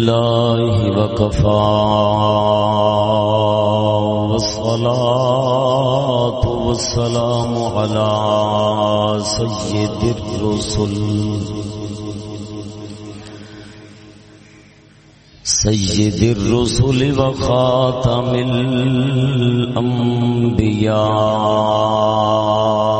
الله وكفى والصلاة والسلام على سيد الرسل. سيد الرسل وخاتم الأنبياء.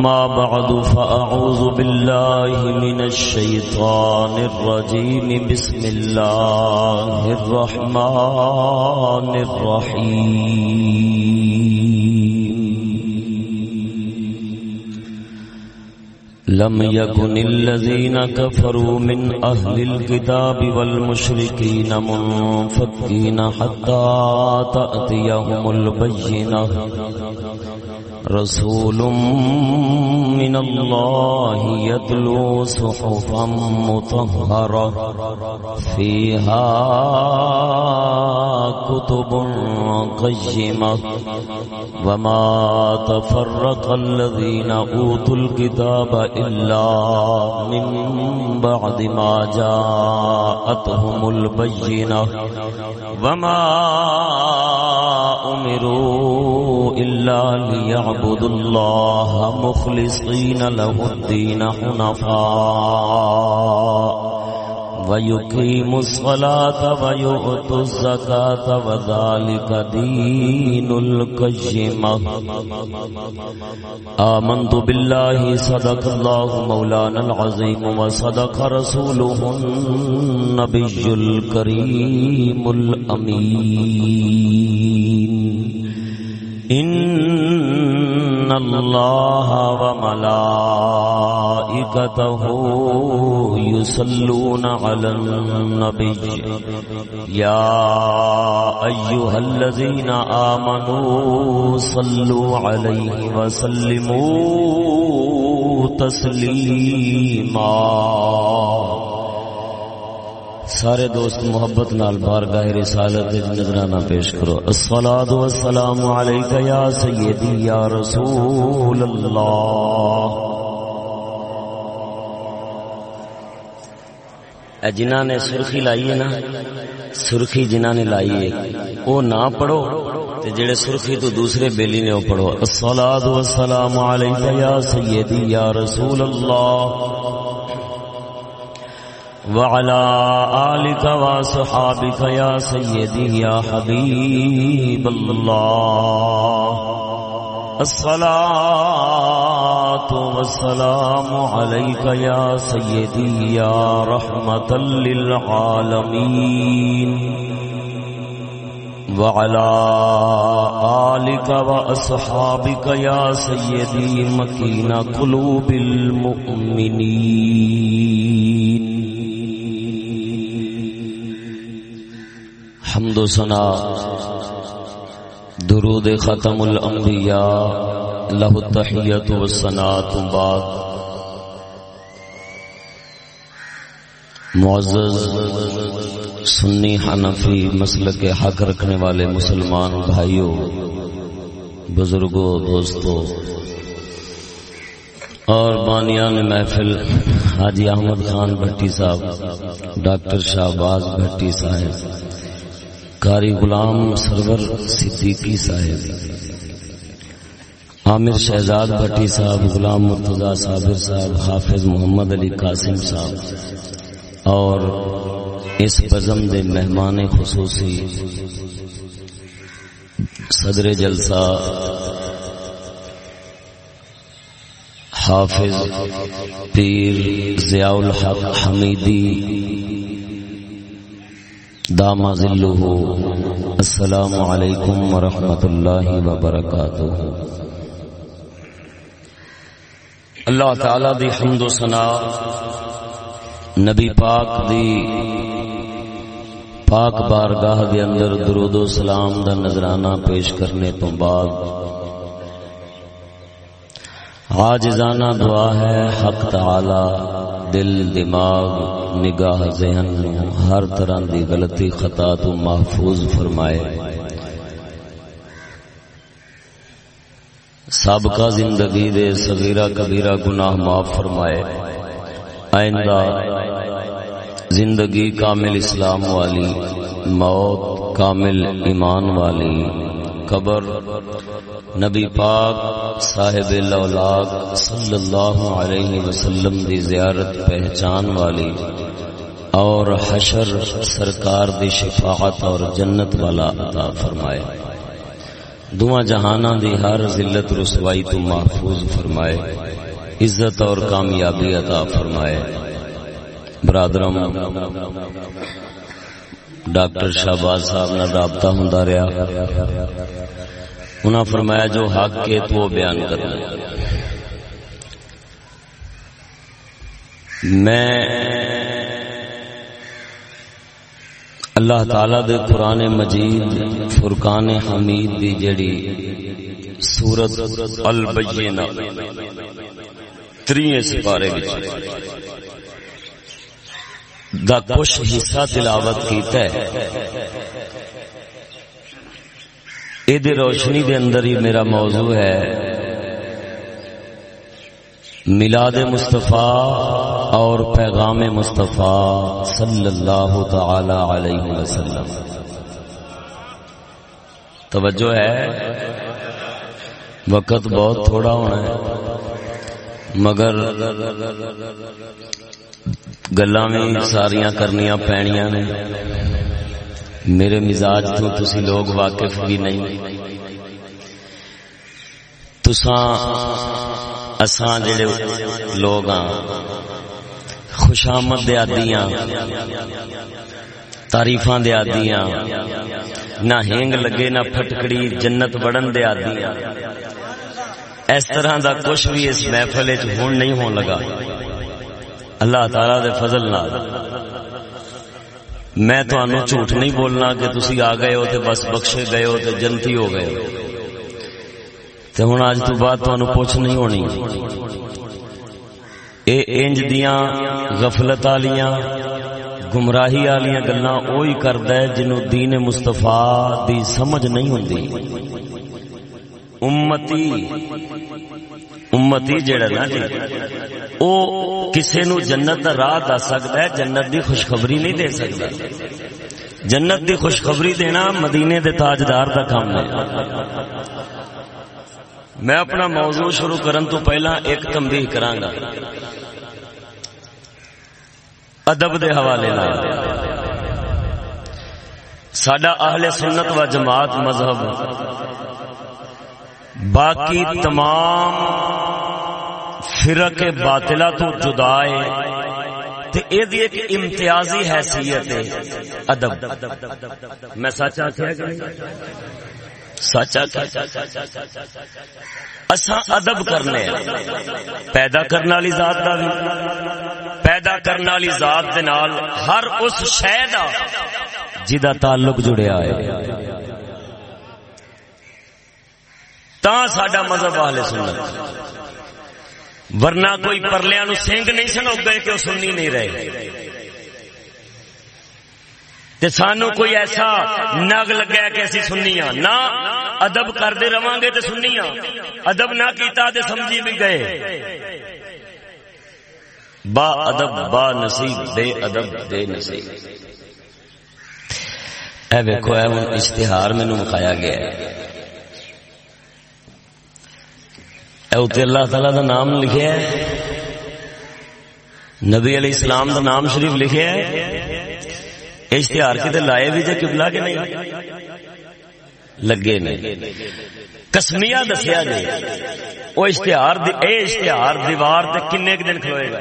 أما بعد، فأعوذ بالله من الشيطان الرجيم. بسم الله الرحمن الرحيم. لم يكن الذين كفروا من أهل الكتاب والمشركين منفكين حتى تأتيهم البينة. رسول من الله يتلو صحفا مطهرة فيها كتب قيمة وما تفرق الذين أوتوا الكتاب إلا من بعد ما جاءتهم البينة وما أمروا إلا ليعبدوا الله مخلصين له الدين حنفاء ويقيموا الصلاة ويؤتوا الزكاة وذلك دين القيمة آمنت بالله، صدق الله مولانا العظيم وصدق رسوله النبي الكريم الأمين. إن الله وملائكته يصلون على النبي يا أيها الذين آمنوا صلوا عليه وسلموا تسليما سارے دوست محبت نال بارگاہ رسالت نظرانہ پیش کرو۔ الصلاۃ والسلام علیک یا سیدی یا رسول اللہ۔ اے جنہاں نے سرخی لائی ہے نا، سرخی جنہاں نے لائی ہے، او نہ پڑھو تے جڑے سرخی تو دوسرے بیلی نے او پڑھو۔ الصلاۃ والسلام علیک یا سیدی یا رسول اللہ۔ وعلى آلك وصحابك يا سيدي يا حبيب الله. الصلاة والسلام عليك يا سيدي يا رحمة للعالمين. وعلى آلك وأصحابك يا سيدي مكين قلوب المؤمنين. حمد و سنا درود ختم الانبیاء لہ التحیت و سنات بعد۔ معزز، سنی حنفی مسلک کے حق رکھنے والے مسلمان بھائیوں بزرگوں دوستوں اور بانیان محفل، حاجی احمد خان بھٹی صاحب، ڈاکٹر شہباز بھٹی صاحب۔ کاری غلام سرور صدیقی صاحب، عامر شہزاد بھٹی صاحب، غلام مرتضی صابر صاحب، حافظ محمد علی قاسم صاحب اور اس بزم دے مہمان خصوصی صدر جلسہ حافظ پیر ضیاء الحق حمیدی داما ذلہ۔ السلام علیکم ورحمۃ اللہ وبرکاتہ۔ اللہ تعالی دی حمد و ثنا، نبی پاک دی پاک بارگاہ دے اندر درود و سلام دا نظرانہ پیش کرنے تو بعد عاجزانہ دعا ہے، حق تعالی، دل، دماغ، نگاہ، ذہن، ہر طرح دی غلطی خطا تو محفوظ فرمائے۔ سابقہ زندگی دے صغیرہ کبیرہ گناہ معاف فرمائے۔ آئندہ زندگی کامل اسلام والی، موت کامل ایمان والی۔ قبر نبی پاک صاحب صلی اللہ علیہ وسلم دی زیارت پہچان والی اور حشر سرکار دی شفاعت اور جنت والا عطا فرمائے۔ دعا جہانہ دی ہر ذلت رسوائی تو محفوظ فرمائے، عزت اور کامیابی عطا فرمائے۔ برادرم ڈاکٹر شہباز صاحب نے رابطہ ہوں رہا انہاں فرمایا جو حق کے تو وہ بیان کرنا۔ میں اللہ تعالی دے قرآن مجید فرقان حمید دی جڑی سورت البینہ تریے سپارے وچ۔ دا کچھ حصہ تلاوت کیتا ہے۔ یہ روشنی دے اندر ہی میرا موضوع ہے۔ ملاد مصطفیٰ اور پیغام مصطفیٰ صلی اللہ تعالی علیہ وسلم۔ توجہ ہے۔ وقت بہت تھوڑا ہونا ہے۔ مگر گلا بھی ساریا کرنیا پینیا نے میرے مزاج تو تسی لوگ واقف بھی نہیں اساں جڑے لوگ ہاں خوشامد دے آدی ہاں تاریفاں دے آدی نہ ہینگ لگے نہ پھٹکڑی جنت بڑن دے آدی اس طرح دا کچھ بھی اس محفل ہون نہیں ہون لگا اللہ تعالی دے فضل نال۔ میں تو جھوٹ نہیں بولنا کہ تسی آ گئے ہو تے بس بخشے گئے ہو تے جنتی ہو گئے تے ہن اج تو بعد تو پوچھ نہیں ہونی۔ اے انج دیاں غفلت والیاں گمراہی والیاں گلاں اوہی کردا ہے جنوں دین مصطفی دی سمجھ نہیں ہوندی۔ امتی امتی جڑا نا جی او کسے نو جنت دا راہ دس سکتا ہے، جنت دی خوشخبری نہیں دے سکتا۔ جنت دی خوشخبری دینا مدینے دے تاجدار دا کام ہے۔ میں اپنا موضوع شروع کرن تو پہلا ایک تنبیہ کراں گا۔ ادب دے حوالے نال۔ ساڈا اہل سنت و جماعت مذہب، باقی تمام فرق باطلہ تو جدا ہے تے اے دی ایک امتیازی حیثیت ہے۔ ادب۔ میں سچ آکھیا کہ سچ اساں ادب کرنے پیدا کرنے والی ذات دا بھی۔ پیدا کرنے والی ذات دے نال ہر اس شے دا جدا تعلق جڑیا ہے۔ تا ساڈا مذہب اہل سنت۔ ورنہ کوئی پرلیا نو سنگ نہیں سنو گئے کہ وہ سننی نہیں رہے۔ تے سانو کوئی ایسا نگ لگا کہ اسی سننی ہاں۔ نہ ادب کرتے رہا گے تو سننی ہاں۔ ادب نہ کیتا تے سمجھی بھی گئے۔ با ادب، با نصیب، بے ادب، بے نصیب۔ اے ویکو اے اشتہار مینو مکایا گیا ہے۔ اللہ تعالی دا نام لکھے نبی علیہ السلام دا نام شریف لکھے اشتہار کتنے لائے بھی جے قبلہ کے نہیں۔ لگے نہیں۔ کسمیا دسیا جی وہ اشتہار اے اشتہار دیوار تے کنے دن کھلوئے گا۔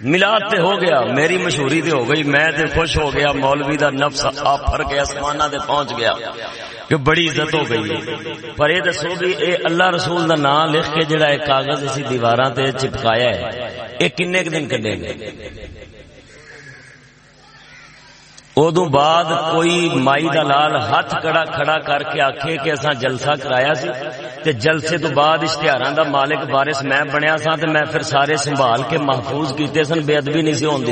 ملاد تے ہو گیا، میری مشہوری تے ہو گئی، میں تے خوش ہو گیا، مولوی دا نفس آپ پھر گیا آسمانہ تے پہنچ گیا۔ کہ بڑی عزت ہو گئی پر یہ دسو بھی اے اللہ رسول دا نام لکھ کے جڑا ایک کاغذ اسی دیواراں تے چپکایا ہے۔ اے کنے دن کڈے گے ادو بعد کوئی مائی دلال ہاتھ کڑا کھڑا کر کے آکھے کہ اصا جلسہ کرایا سی تے جلسے تو بعد اشتہار دا مالک بارش میں بنیا سا تے میں پھر سارے سنبھال کے محفوظ کیتے سن، بے ادبی نہیں سی ہون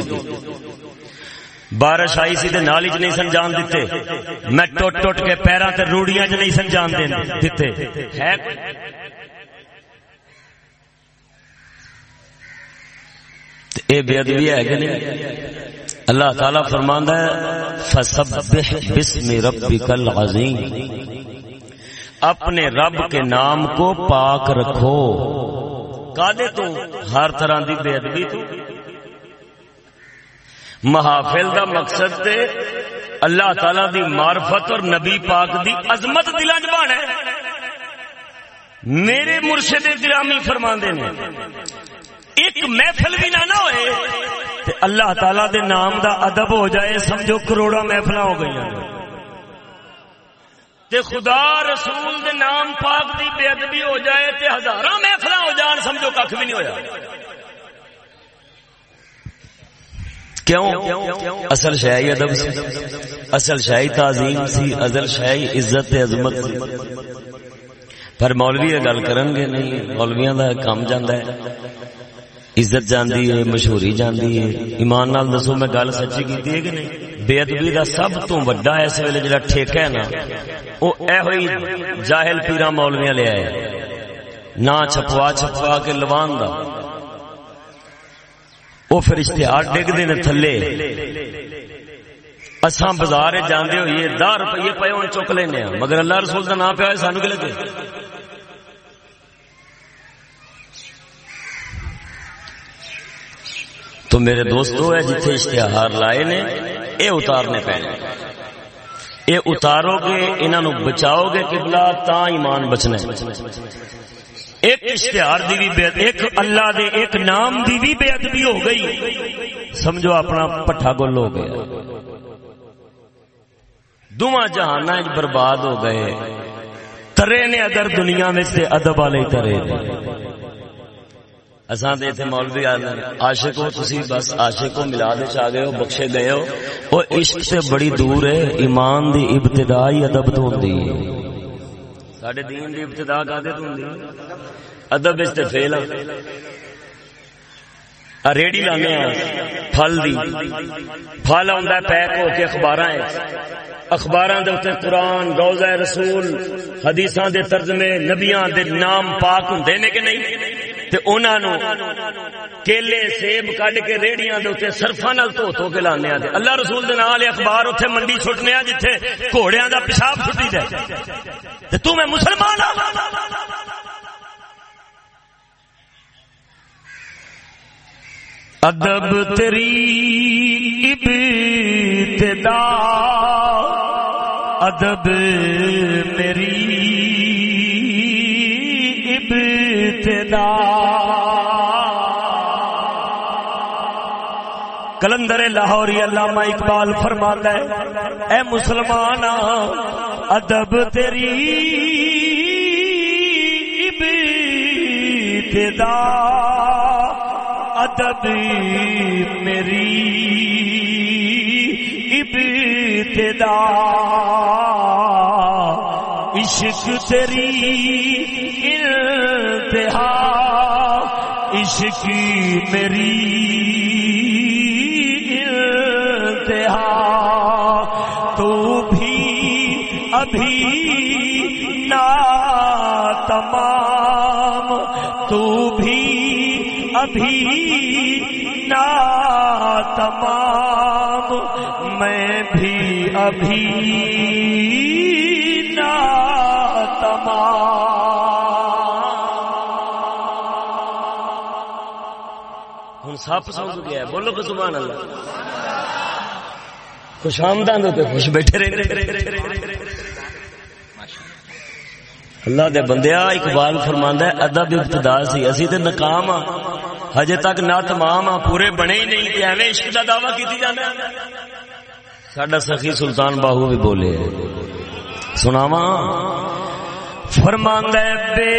بارش آئی سی تے نالی چ نہیں سن جان دیتے میں ٹوٹ ٹوٹ کے پیروں تے روڑیاں چ نہیں سن جان دیتے ہے اے بے ادبی ہے کہ نہیں؟ اللہ تعالی فرماندا ہے، فسبح بسم ربک العظیم۔ اپنے رب کے نام کو پاک رکھو۔ کادے تو ہر طرح دی بے ادبی تو؟ محافل دا مقصد تے اللہ تعالی دی معرفت اور نبی پاک دی عظمت دلاں چ ہے۔ میرے مرشد گرامی فرماندے نے، ایک محفل بھی نہ نہ ہوئے تے اللہ تعالی دے نام دا ادب ہو جائے، سمجھو کروڑا محفل ہو گئی تے خدا رسول دے نام پاک دی بے ادبی ہو جائے تے ہزاراں محفل ہو جان، سمجھو کھ بھی نہیں ہویا۔ کیوں؟ اصل شاہی ادب سی۔ اصل شاہی تعظیم سی، اصل شاہی عزت عظمت سی۔ پر مولوی گل کرن گے نہیں، مولویاں دا کام جاندا ہے۔ عزت جاندی ہے، مشہوری جاندی ہے۔ ایمان نال دسو میں گل سچی کیتی ہے کہ نہیں؟ بے ادبی دا سب تو بڑا اس ویلے جڑا ٹھیکا ہے نا او اے ہوئی جاہل پیرا مولویاں لے آئے نہ چھپوا چھپوا کے لوان دا۔ او پھر اشتہار ڈگ دے تھلے۔ اساں بازار جاندے ہوئے 10 روپے پے ہن چک لینے مگر اللہ رسول دا نام پہ سانو کہ لگے؟ تو میرے دوستو ہے جتھے اشتہار لائے نے، اے اتارنے پہ اے اتارو گے انہوں بچاؤ گے قبلہ، تا ایمان بچنا ایک اشتہار دی بھی بے ایک اللہ دے ایک نام دی بھی بے ادبی ہو گئی۔ سمجھو اپنا پٹھا گل ہو گیا۔ دونوں جہان برباد ہو گئے۔ ترے نے اگر دنیا میں سے ادب والے ترے اساں تے ایتھے مولوی عاشق ہو تسی، بس عاشق ہو ملاد وچ آ گئے ہو، بخشے گئے ہو۔ او عشق سے بڑی دور ہے، ایمان دی ابتدا ہی ادب تو ہوندی ہے۔ ساڈے دین دی ابتدا کادے تو ہوندی ادب وچ تے فیل ریڑی لانے ہیں پھل دی پھل آندا پیک ہو کے اخباراں اخباراں دے اوتے قرآن روضہ رسول حدیثاں دے ترجمے نبیاں دے نام پاک ہوندے نے کہ نہیں تے انہاں نو کیلے سیب کڈ کے ریڑیاں دے اوتے سرفا نال دھو دھو کے لانے آ اللہ رسول دے نال اخبار اتنے منڈی چھٹنے آ جتھے گھوڑیاں دا پیشاب چھٹی دے تو میں مسلمان ہاں۔ ادب تری ابتدا ادب میری ابتدا۔ کلندر لاہوری علامہ اقبال فرماتا ہے، اے مسلمان، ادب تیری ابتدا، ادب میری ابتدا، عشق تیری انتہا، عشق میری تو بھی ابھی نا تمام، تو بھی ابھی نا تمام، میں بھی ابھی نا ہوں سپ سمجھ گیا، بولو کو سبحان اللہ۔ خوش آمدان ہوتے خوش بیٹھے رہے۔ اللہ دے بندیا اقبال فرماندا ہے، ادب ابتدا سی۔ اسی تے ناکام ہاں۔ ہجے تک نہ تمام ہاں پورے بنے ہی نہیں تے ایویں عشق دا دعویٰ کیتی جاندا ساڈا سخی سلطان باہو بھی بولے۔ سناواں۔ فرماندا ہے، بے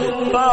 جس کا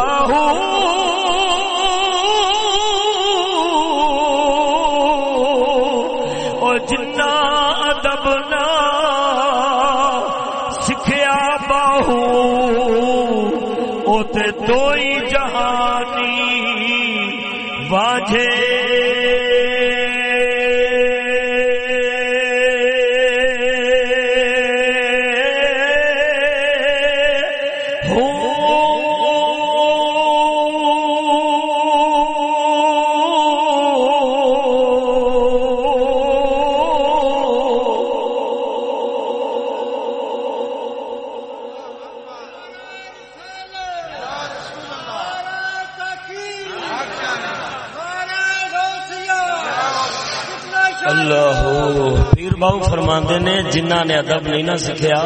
جنہ نے ادب نہیں نہ سیکھا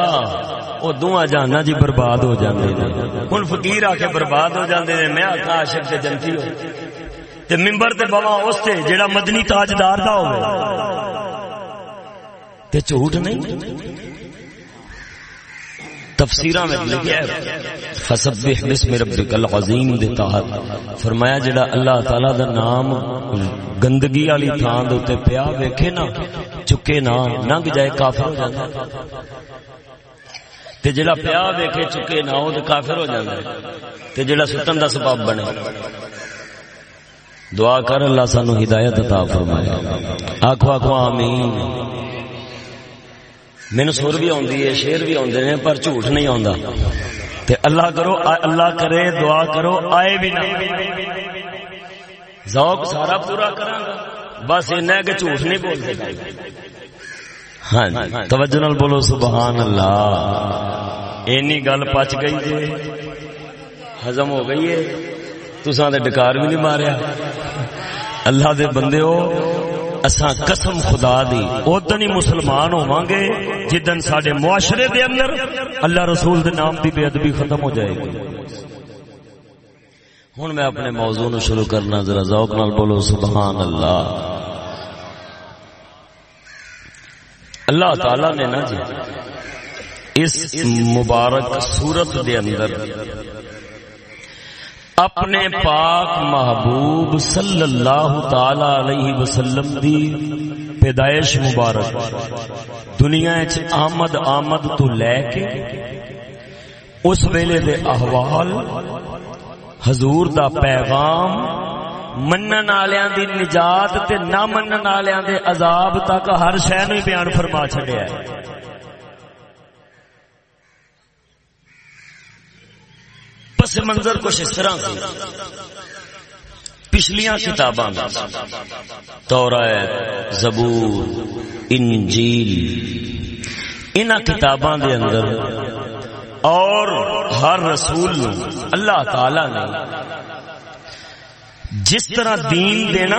وہ دونوں جانا جی برباد ہو جاندے نے۔ ہن فقیر آ کے برباد ہو جاندے نے، میں آخا عاشق تے جنتی ہو۔ تے منبر تے بوا اس تے جیڑا مدنی تاجدار دا ہوے تے جھوٹ نہیں؟ تفسیرہ میں لکھیا ہے، فسبح بسم ربک العظیم دے تحت۔ فرمایا جڑا اللہ تعالی دا نام گندگی والی تھان دے تے پیا ویکھے نا چکے نہ ننگ جائے کافر ہو جاتا تے جڑا پیا ویکھے چکے نہ ہو تے کافر ہو جاتا تے جڑا ستن دا سبب بنے۔ دعا کر اللہ سانو ہدایت عطا فرمائے۔ آکھو آکھو، آمین۔ مینوں سر بھی آندی ہے، شیر بھی آندے نے، پر جھوٹ نہیں آندا تے اللہ کرو، اللہ کرے، دعا کرو، آئے بھی نہ۔ ذوق سارا پورا کراں گا۔ بس اینا کہ جھوٹ نہیں بول سکتے ہاں جی۔ توجہ نال بولو، سبحان اللہ۔ اینی گل پچ گئی جی۔ ہزم ہو گئی ہے۔ تساں تے ڈکار بھی نہیں ماریا۔ اللہ دے بندے ہو، اساں قسم خدا دی۔ ادن ہی مسلمان ہوواں گے جدن ساڈے معاشرے دے اندر اللہ رسول دے نام دی بے ادبی ختم ہو جائے گی۔ ہن میں اپنے موضوع نو شروع کرنا، ذرا ذوق نال بولو، سبحان اللہ۔ اللہ تعالی نے نا جی اس مبارک سورت دے اندر اپنے پاک محبوب صلی اللہ تعالی علیہ وسلم دی پیدائش مبارک دنیا آمد آمد تو لے کے اس ویلے دے احوال حضور دا پیغام منن والوں دی نجات تے نہ منن دے عذاب تک ہر شے نو بیان فرما چھڈیا ہے پس منظر کچھ اس طرح سے پچھلیاں کتاباں تورات زبور انجیل ان کتاباں دے اندر اور ہر رسول اللہ تعالی نے جس طرح دین دینا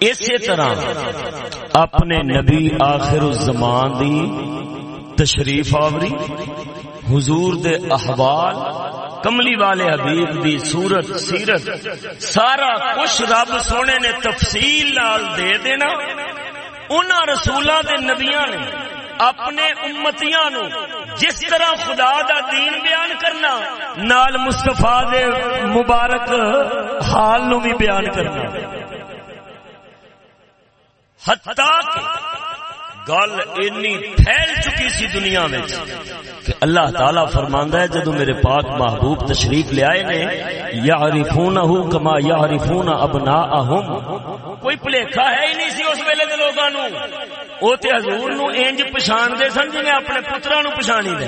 اسی طرح اپنے نبی آخر الزمان دی تشریف آوری، حضور دے احوال، کملی والے حبیب دی صورت، سیرت، سارا کچھ رب سونے نے تفصیل نال دے دینا، انہاں رسولہ دے نبیاں نے اپنے امتیاں نو جس طرح خدا دا دین بیان کرنا، نال مصطفیٰ دے مبارک حال نو بھی بیان کرنا۔ گل اینی پھیل چکی سی دنیا میں کہ اللہ تعالی فرماندا ہے، جدو میرے پاک محبوب تشریف لے آئے نے یعرفونہ کما یعرفون ابناءہم۔ کوئی بھلیکھا ہے ہی نہیں سی اس ویلے دے لوگاں نو۔ او تے حضور نو انج پہچان دے سن جویں اپنے پتراں نو پہچانی دے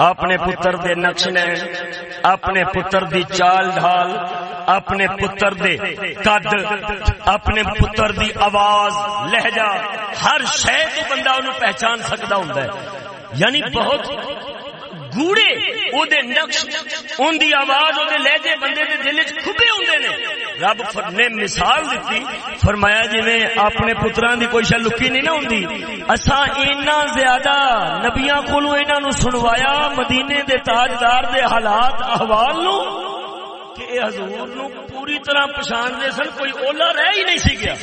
اپنے پتر دے نقش نین اپنے پتر دی چال ڈھال اپنے پتر دے قد اپنے پتر دی آواز لہجہ ہر شے تو بندہ انہوں پہچان سکتا ہوں ہے یعنی بہت گوڑے او دے نقش ان دی آواز او دے لہجے بندے دے دل وچ کھبے ہوندے نے رب نے مثال دتی فرمایا جی میں اپنے پتراں دی کوئی شے لکی نہیں نہ ہوندی۔ اساں اینا زیادہ نبیاں کولوں انہاں نو سنوایا مدینے دے تاجدار دے حالات احوال نو کہ اے حضور نو پوری طرح پہچان دے سن، کوئی اولا رہ ہی نہیں سی گیا۔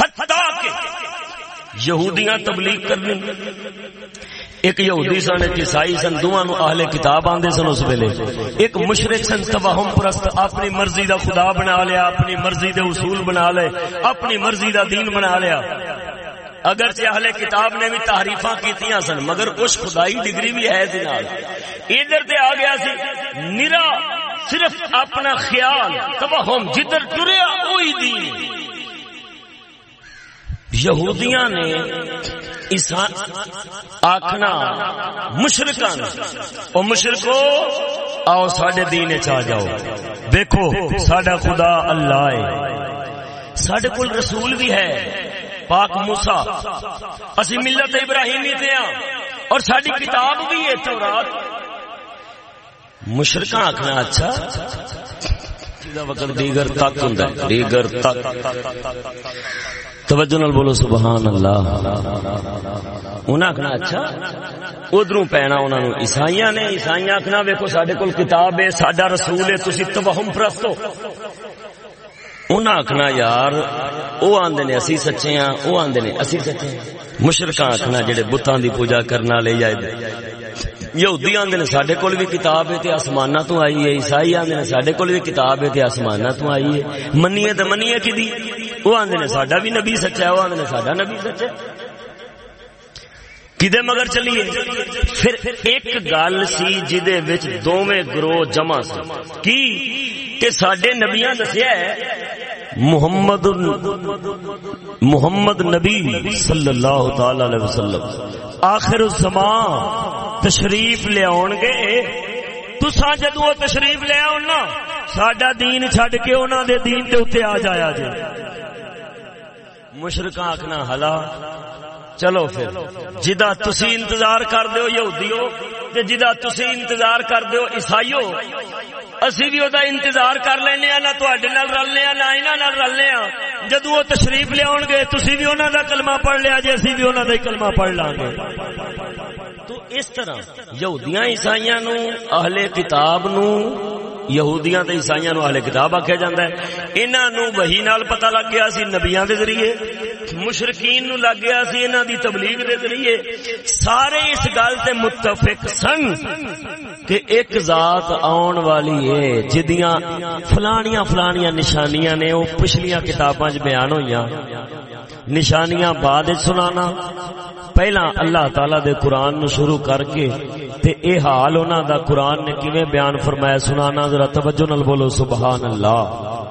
حتی کہ یہودیاں تبلیغ کرنی۔ ایک یہودی سن، ایک عیسائی سن، دونوں نو اہل کتاب آندے سن اس ویلے۔ ایک مشرک سن تباہم پرست، اپنی مرضی دا خدا بنا لیا، اپنی مرضی دے اصول بنا لے، اپنی مرضی دا دین بنا لیا۔ اگر اہل کتاب نے بھی تحریفاں کیتیاں سن، مگر اس خدائی ڈگری بھی ہے دے نال۔ ادھر تے آ گیا سی، نرا صرف اپنا خیال تباہم جدھر ٹریا وہی دین۔ یہودیاں نے آخنا مشرقان او مشرقو آؤ سڈے دین چ جاؤ۔ دیکھو سڈا خدا اللہ ہے۔ سڈے کول رسول بھی ہے، پاک موسا اسی ملت ابراہیمی تے ہاں اور ساری کتاب بھی ہے تورات۔ مشرقہ آخنا اچھا۔ وقت دیگر تک ہوں دیگر تک۔ توجہ نال بولو، سبحان اللہ۔ انہاں آخنا اچھا ادھر پینا انہوں نے عیسائی نے عیسائی آخنا ویکو سڈے کول کتاب ہے سڈا رسول ہے تھی تبہم پرست ہو انہاں آخنا یار وہ آدھے نے، اسی سچے ہاں وہ آدھے نے، اسی سچے ہاں۔ مشرقہ آخنا جڑے بتان دی پوجا کرنا لے جائے یہودی آدھے نے سڈے کول بھی کتاب ہے آسمانہ تو آئی ہے، عیسائی آدھے نے سڈے کول بھی کتاب ہے آسمانہ تو آئی ہے۔ منیے تو منیے کی وہ آدھے نے سڈا بھی نبی سچا ہے وہ آدھے نے سڈا نبی سچا کدے مگر چلیے؟ پھر ایک گل سی جہدے دونوں گروہ جمع سی کی؟ کہ سڈے نبیاں دسیا ہے، محمد محمد نبی صلی اللہ تعالی علیہ وسلم۔ آخر الزمان تشریف لیا گے۔ تسا جدو تشریف لیا نا سڈا دین چڈ کے انہوں دے دین دے اتنے آ جایا جی مشرق آخنا ہلا، چلو پھر جدا تسی انتظار کر دیو یہودیو تے جدا تسی انتظار کر دیو عیسائیو اسی بھی دا انتظار کر لینے نہ تواڈے نال رلنے نہ انہاں نال رلنے جدو وہ تشریف لیا گے تھی بھی انہوں کا کلمہ پڑھ لیا جی اسی بھی انہوں کا کلمہ پڑھ لا گے۔ تو اس طرح یہودیاں عیسائیاں نو، اہل کتاب نو، یہودیاں تے عیسائیاں نو اہل کتاب آکھیا جاندا ہے۔ انہاں نو وحی نال پتہ لگ گیا سی نبیاں دے ذریعے۔ مشرقین نو لگ گیا سی، انہاں دی تبلیغ دے ذریعے۔ سارے اس گل تے متفق سن کہ ایک ذات آن والی ہے، جدیاں فلانیاں فلانیاں نشانیاں نے او پچھلیاں کتاباں وچ بیان ہویاں نشانیاں بعد سنانا۔ پہلا اللہ تعالی دے قرآن نو شروع کر کے تے اے حال انہاں دا قرآن نے کیویں بیان فرمایا، سنانا، ذرا توجہ نال بولو، سبحان اللہ۔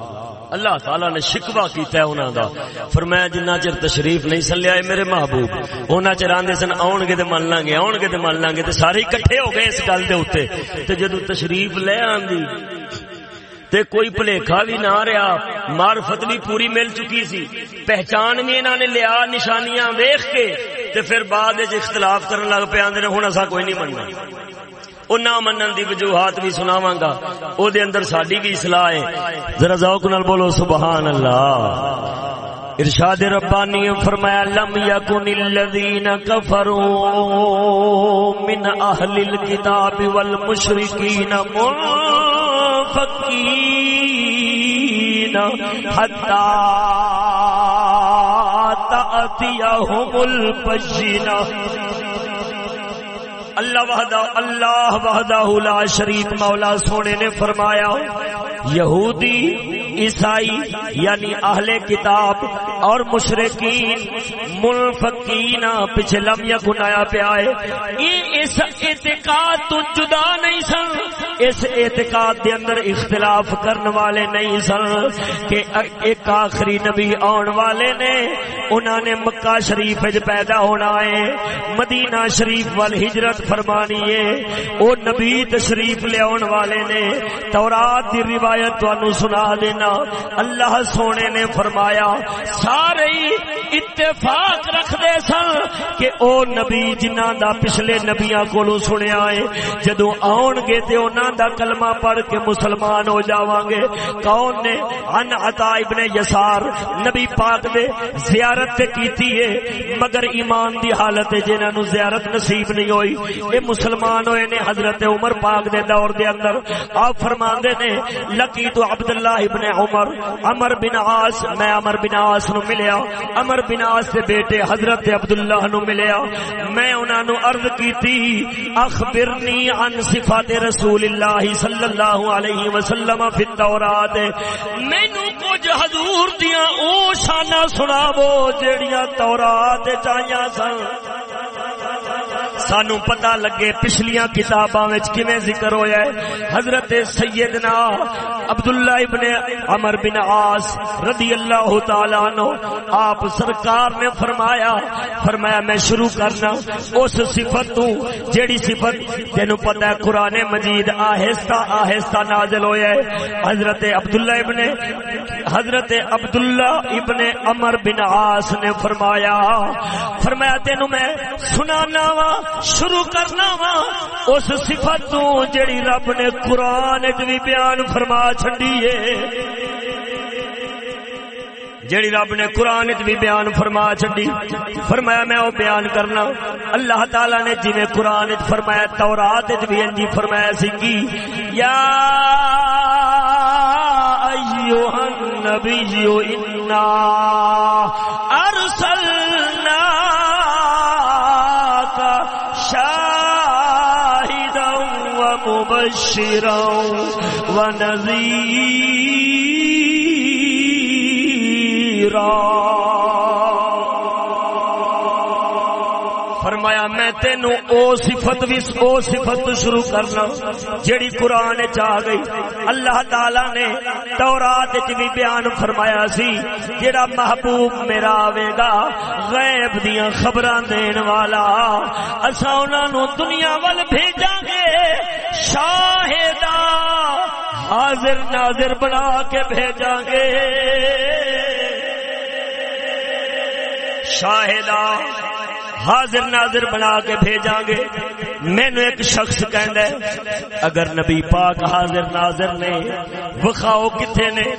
اللہ تعالی نے شکوا کیتا ہے انہاں دا۔ فرمایا جنہ چر تشریف نہیں سلیا اے میرے محبوب، انہاں چر آندے سن آون گے تے من لیں گے گے تے من لیں گے تے سارے اکٹھے ہو گئے اس گل دے اوتے۔ تے جدوں تشریف لے آندی، تے کوئی پلیکھا بھی نہ رہا، معرفت بھی پوری مل چکی سی۔ پہچان بھی انہوں نے لیا نشانیاں ویخ کے، تے پھر بعد اختلاف کرنے لگ پہ آدھے ہوں اصا کوئی نہیں مننا۔ وہ نہ منن دی وجوہات بھی سناواں گا او دے اندر ساڈی بھی اصلاح ہے ذرا ذوق نال بولو سبحان اللہ ارشاد ربانی فرمایا لم یکن الذین کفروا من اہل الكتاب والمشرکین منفقین حتی تأتیہم البجنہ اللہ وحدہ اللہ وحدہ لا شریک مولا سونے نے فرمایا یہودی، عیسائی یعنی اہل کتاب اور مشرقین منفقین پیچھے لمیا گنایا پیا ہے۔ اس اعتقاد تو جدا نہیں سن۔ اس اعتقاد دے اندر اختلاف کرنے والے نہیں سن کہ ایک آخری نبی آن والے نے انہوں نے مکہ شریف پیدا ہونا ہے، مدینہ شریف وال ہجرت فرمانی ہے۔ او نبی تشریف لے لیا والے نے تورات دی روایت تو سنا دینا۔ اللہ سونے نے فرمایا، سارے اتفاق رکھ دے سن کہ او نبی جنہ دا پچھلے نبیاں کو سنیا ہے جدو آن گے تے انہاں دا کلمہ پڑھ کے مسلمان ہو جاواں گے۔ کون نے؟ ان عطا ابن یسار۔ نبی پاک دے زیارت تے کیتی ہے، مگر ایمان دی حالت ہے جنہاں نو زیارت نصیب نہیں ہوئی۔ اے مسلمان ہوئے نے حضرت عمر پاک دے دور دے اندر۔ آپ فرماندے نے لکی تو عبداللہ ابن عمر عمر بن عاص، میں عمر بن عاص نو ملیا۔ عمر بن عاص دے بیٹے حضرت عبداللہ نو ملیا۔ میں انہاں نو عرض کیتی، اخبرنی عن صفات رسول اللہ صلی اللہ علیہ وسلم فی التورات۔ مینوں کچھ حضور دیاں او شاناں سناو جیڑیاں تورات چاہیاں سن۔ سانو پتا لگے پچھلیاں کتاباں وچ کیویں ذکر ہویا ہے۔ حضرت سیدنا عبداللہ ابن عمر بن عاص رضی اللہ تعالی عنہ آپ سرکار نے فرمایا فرمایا میں شروع کرنا اس صفت تو جیڑی صفت تینو پتہ ہے قرآن مجید آہستہ آہستہ نازل ہویا ہے۔ حضرت عبداللہ ابن حضرت عبداللہ ابن عمر بن عاص نے فرمایا فرمایا تینو میں سنانا وا شروع کرنا وا۔ اس صفت تو جڑی رب نے قرآن بھی بیان فرما چڈی ہے۔ جیڑی رب نے قرآن بھی بیان فرما چڈی فرمایا میں وہ بیان کرنا۔ اللہ تعالی نے جی قرآن فرمایا، تورات بھی انجی فرمایا سی یا ایوہ النبی انا ومبشرا ونذیرا فرمایا، میں تینو او صفت بھی او صفت شروع کرنا، جیڑی قرآن چاہ گئی۔ اللہ تعالی نے تورات وچ بھی بیان فرمایا سی، جیڑا محبوب میرا آوے گا، غیب دیاں خبراں دین والا۔ اسا انہاں نو دنیا ول بھیجاں گے۔ شاہدہ حاضر ناظر بنا کے بھیجاں گے۔ شاہدہ حاضر ناظر بنا کے بھیجا گے۔ مینو ایک شخص کہندا ہے، اگر نبی پاک حاضر ناظر نے، وکھاؤ کتنے نے؟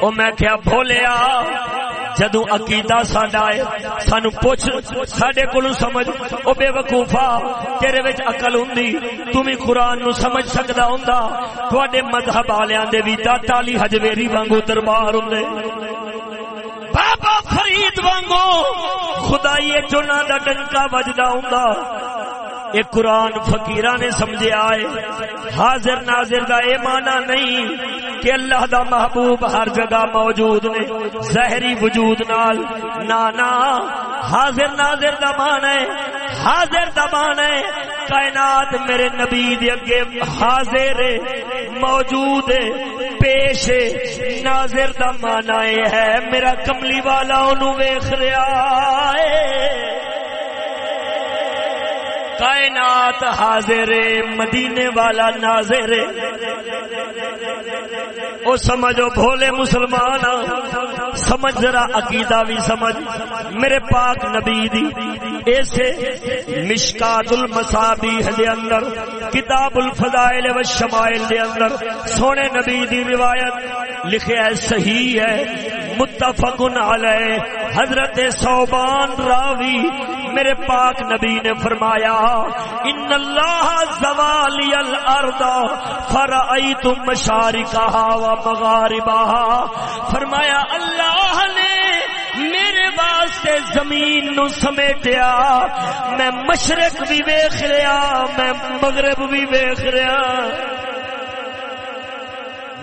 او میں کیا بھولیا۔ جدو عقیدہ ساڈا ہے، سانو پوچھ، ساڈے کولوں سمجھ۔ او بے وقوفا تیرے وچ عقل ہوندی تو بھی قرآن نو سمجھ سکدا ہوندا۔ تواڈے مذہب والیاں دے وی داتا علی حجویری وانگو دربار ہوندے۔ بابا فرید وانگو خدائی چونا دا ڈنکا بجدا ہوں یہ قرآن فقیرہ نے سمجھے آئے حاضر ناظر دا اے مانا نہیں کہ اللہ دا محبوب ہر جگہ موجود نے، زہری وجود نال۔ نانا حاضر ناظر دا مانا ہے۔ حاضر دا مانا ہے، کائنات میرے نبی دے اگے حاضر موجود پیش ناظر دا مانا ہے، میرا کملی والا انہوں ویخ رہا ہے۔ کائنات حاضر مدینے والا ناظر او سمجھو بھولے مسلمان سمجھ ذرا عقیدہ بھی سمجھ۔ میرے پاک نبی دی، ایسے مشکات المصابیح دے اندر، کتاب الفضائل و شمائل دے اندر۔ سونے نبی دی روایت لکھے ہے، صحیح ہے، متفق علیہ۔ حضرت صوبان راوی، میرے پاک نبی نے فرمایا ان اللہ زوالی الارض فرائیت مشارکہا و مغاربہا فرمایا اللہ نے میرے واسطے زمین نو سمیٹیا میں مشرق بھی ویخ رہا میں مغرب بھی ویخ رہا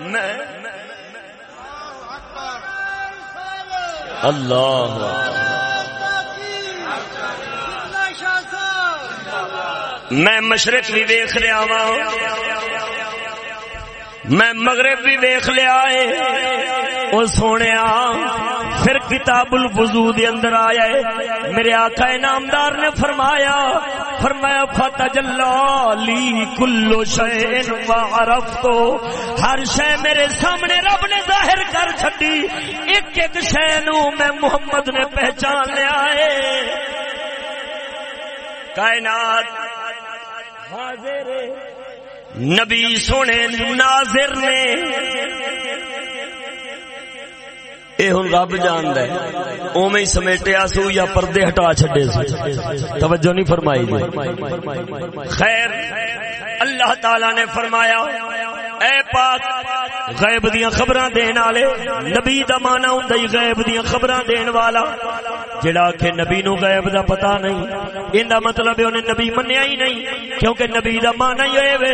میں اللہ میں مشرق بھی ویخ رہا وا میں مغرب بھی ویخ لیا ہے وہ سونے پھر کتاب الوضو دے اندر آیا ہے میرے آقا نامدار نے فرمایا فرمایا فتح جلالی کلو شین وعرف تو ہر شے میرے سامنے رب نے ظاہر کر چھڈی۔ ایک ایک شے نو میں محمد نے پہچان لیا ہے کائنات حاضر۔ نبی سونے ناظر نے اے ہن رب جاندا ہے۔ اوویں ہی سمیٹیا سو یا پردے ہٹا چھڈے سو۔ توجہ نہیں فرمائی جی خیر، اللہ تعالی نے فرمایا اے پاک، غیب دیاں خبراں دین والے، نبی دا معنی ہوندا ہی غیب دیاں خبراں دین والا۔ جڑا کہ نبی نو غیب دا پتہ نہیں ایندا مطلب ہے انہیں نبی منیا ہی نہیں، کیونکہ نبی دا معنی ہی اے وے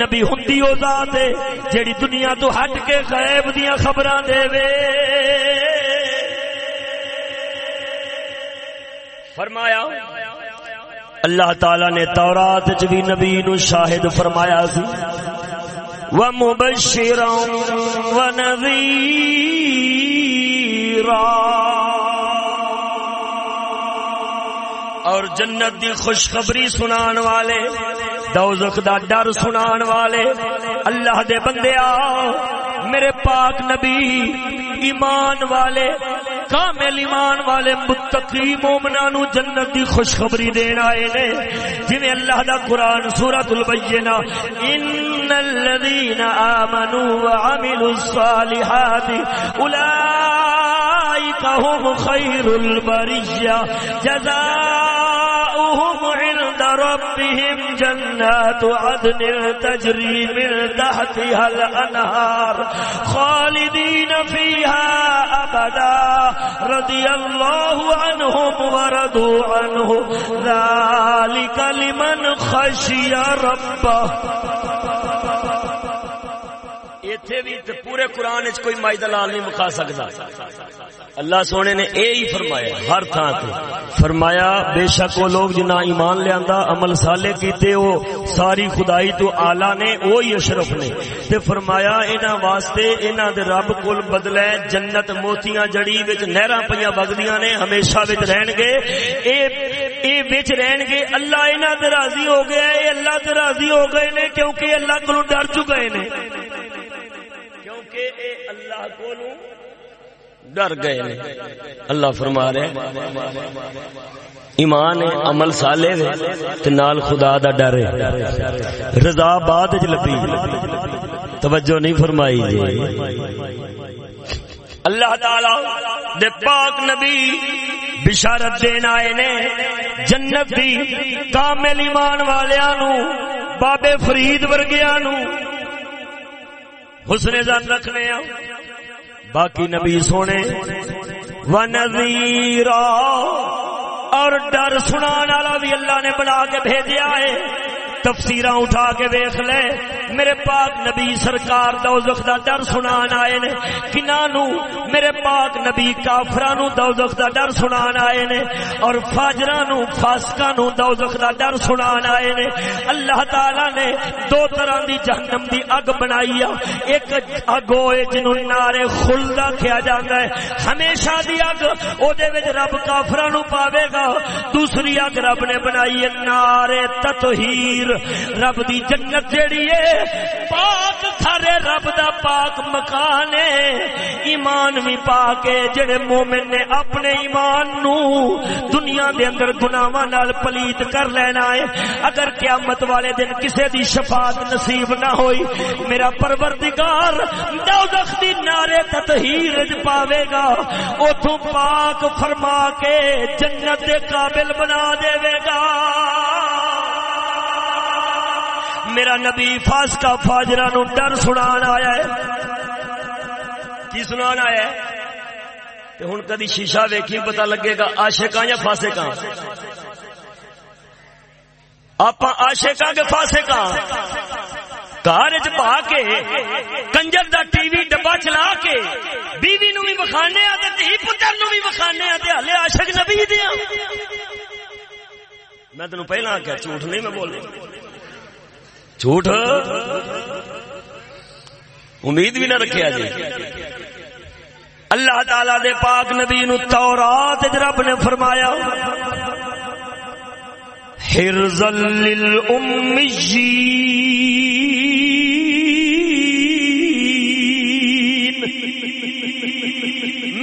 نبی ہوندی او ذات ہے جیڑی دنیا تو ہٹ کے غیب دیاں خبراں دے وے فرمایا، اللہ تعالی نے تورات چ بھی نبی نو شاہد فرمایا سی۔ ومبشرا ونذيرا. اور جنت دی خوشخبری سنان والے، دوزخ دا ڈر سنان والے، اللہ دے بندے آ میرے پاک نبی، ایمان والے کامل ایمان والے متقی مومنا نو جنت دی خوشخبری دین آئے نے جی اللہ دا قرآن سورت البینہ ان الذین آمنوا وعملوا الصالحات اولئک هم خیر البریہ جزاؤهم عند ربهم جنات عدن تجری من تحتها الانہار خالدین فیها ابدا رضی اللہ عنہم وردو عنہ ذالک لمن خشی ربہ ایتھے بھی پورے قرآن کوئی مائی دلال نہیں مکا سکدا اللہ سونے نے اے ہی فرمایا ہر تھان تے۔ فرمایا، بے شک وہ لوگ جنہ ایمان لیاندا، عمل صالح کیتے او ساری خدائی تو اعلی نے، وہی اشرف نے۔ تے فرمایا، انہاں واسطے انہاں دے رب کول بدلے، جنت موتیاں جڑی وچ نہراں پیاں وگدیاں نے، ہمیشہ وچ رہن گے۔ اے اے وچ رہن گے، اللہ انہاں تے راضی ہو گیا اے اللہ تے راضی ہو گئے نے، کیونکہ اللہ کولوں ڈر چکے نے۔ کیونکہ اے اللہ کولوں ڈر گئے نے۔ اللہ فرما رہے ایمان عمل سالے دے تے نال خدا دا ڈر ہے۔ رضا بعد وچ لبی توجہ نہیں فرمائی جی۔ اللہ تعالی دے پاک نبی بشارت دین آئے نے۔ جنت دی کامل ایمان والیاں نو، بابے فرید ورگیاں نو۔ حسن زن رکھنے آ باقی نبی سونے و اور ڈر سنان والا بھی اللہ نے بنا کے بھیجا ہے۔ تفسیر اٹھا کے دیکھ لے۔ میرے پاک نبی سرکار دوزخ دا ڈر سنان آئے نے۔ کنانو میرے پاک نبی کافرانو دوزخ دا ڈر سنان آئے نے۔ اور فاجرانو، فاسقانو دوزخ دا ڈر سنان آئے نے۔ اللہ تعالی نے دو طرح دی جہنم دی اگ بنائی ایک اگ ہوئے جنہوں نارے خلدہ کیا جاتا ہے۔ ہمیشہ دی اگ او دے وچ رب کافرانو پاوے گا۔ دوسری اگ رب نے بنائی ہے نارے تطہیر۔ رب دی جنت جیڑی ہے پاک سارے رب دا پاک مکان ہے۔ ایمان بھی پاک ہے، جڑے مومن نے اپنے ایمان نو دنیا دے اندر گناواں نال پلیت کر لینا ہے۔ اگر قیامت والے دن کسے دی شفاعت نصیب نہ ہوئی، میرا پروردگار دوزخ دی نارے تطہیر وچ پاوے گا۔ اوتھوں پاک فرما کے جنت دے قابل بنا دے گا۔ میرا نبی فاسکا فاجرا نو ڈر سنان آیا ہے۔ کی سنان آیا ہے؟ ہوں کدی شیشہ ویکھی پتا لگے گا آشکا یا فاسے کا آپ آشکا کے فاسے کا گھر چ پا کے، کنجر دا ٹی وی ڈبا چلا کے، بیوی نو بھی وکھانے آ دھی پتر نو بھی وکھانے آ ہلے عاشق نبی دیا میں تینوں پہلا کیا جھوٹ نہیں میں بول جھوٹ؟ امید بھی نہ رکھے جی اللہ تعالی دے پاک نبی نو تورات رب نے فرمایا، حرزا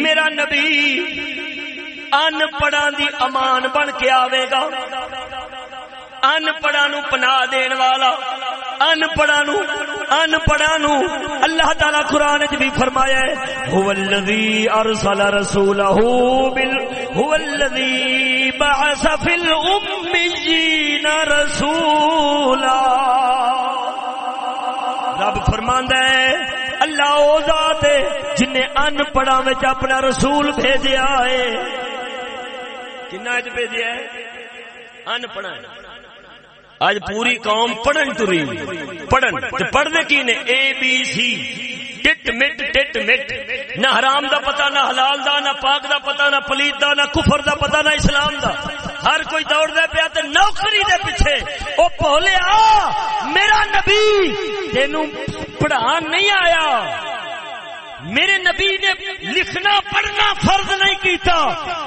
میرا نبی ان پڑھا دی امان بن کے آئے گا ان پڑھا نو پنا دین والا۔ ان پڑھا نو ان پڑھا نو اللہ تعالی قرآن چ بھی فرمایا ہے هو الذی ارسل رسوله بال هو الذی بعث فی الامیین رسولا رب فرماندا ہے اللہ او ذات ہے جن نے ان پڑھا وچ اپنا رسول بھیجیا ہے کنا وچ بھیجیا ہے ان پڑھا اج پوری قوم پڑھن ٹری پڑھن۔ پڑھنے کی نے اے بی سی ٹٹ مٹ ٹٹ مٹ۔ نہ حرام دا پتہ، نہ حلال دا، نہ پاک دا پتہ، نہ پلید دا، نہ کفر دا پتہ، نہ اسلام دا۔ ہر کوئی دوڑ دے پیا تے نوکری دے پیچھے۔ او بولیا میرا نبی، تینوں پڑھان نہیں آیا۔ میرے نبی نے لکھنا، پڑھنا فرض نہیں کیتا۔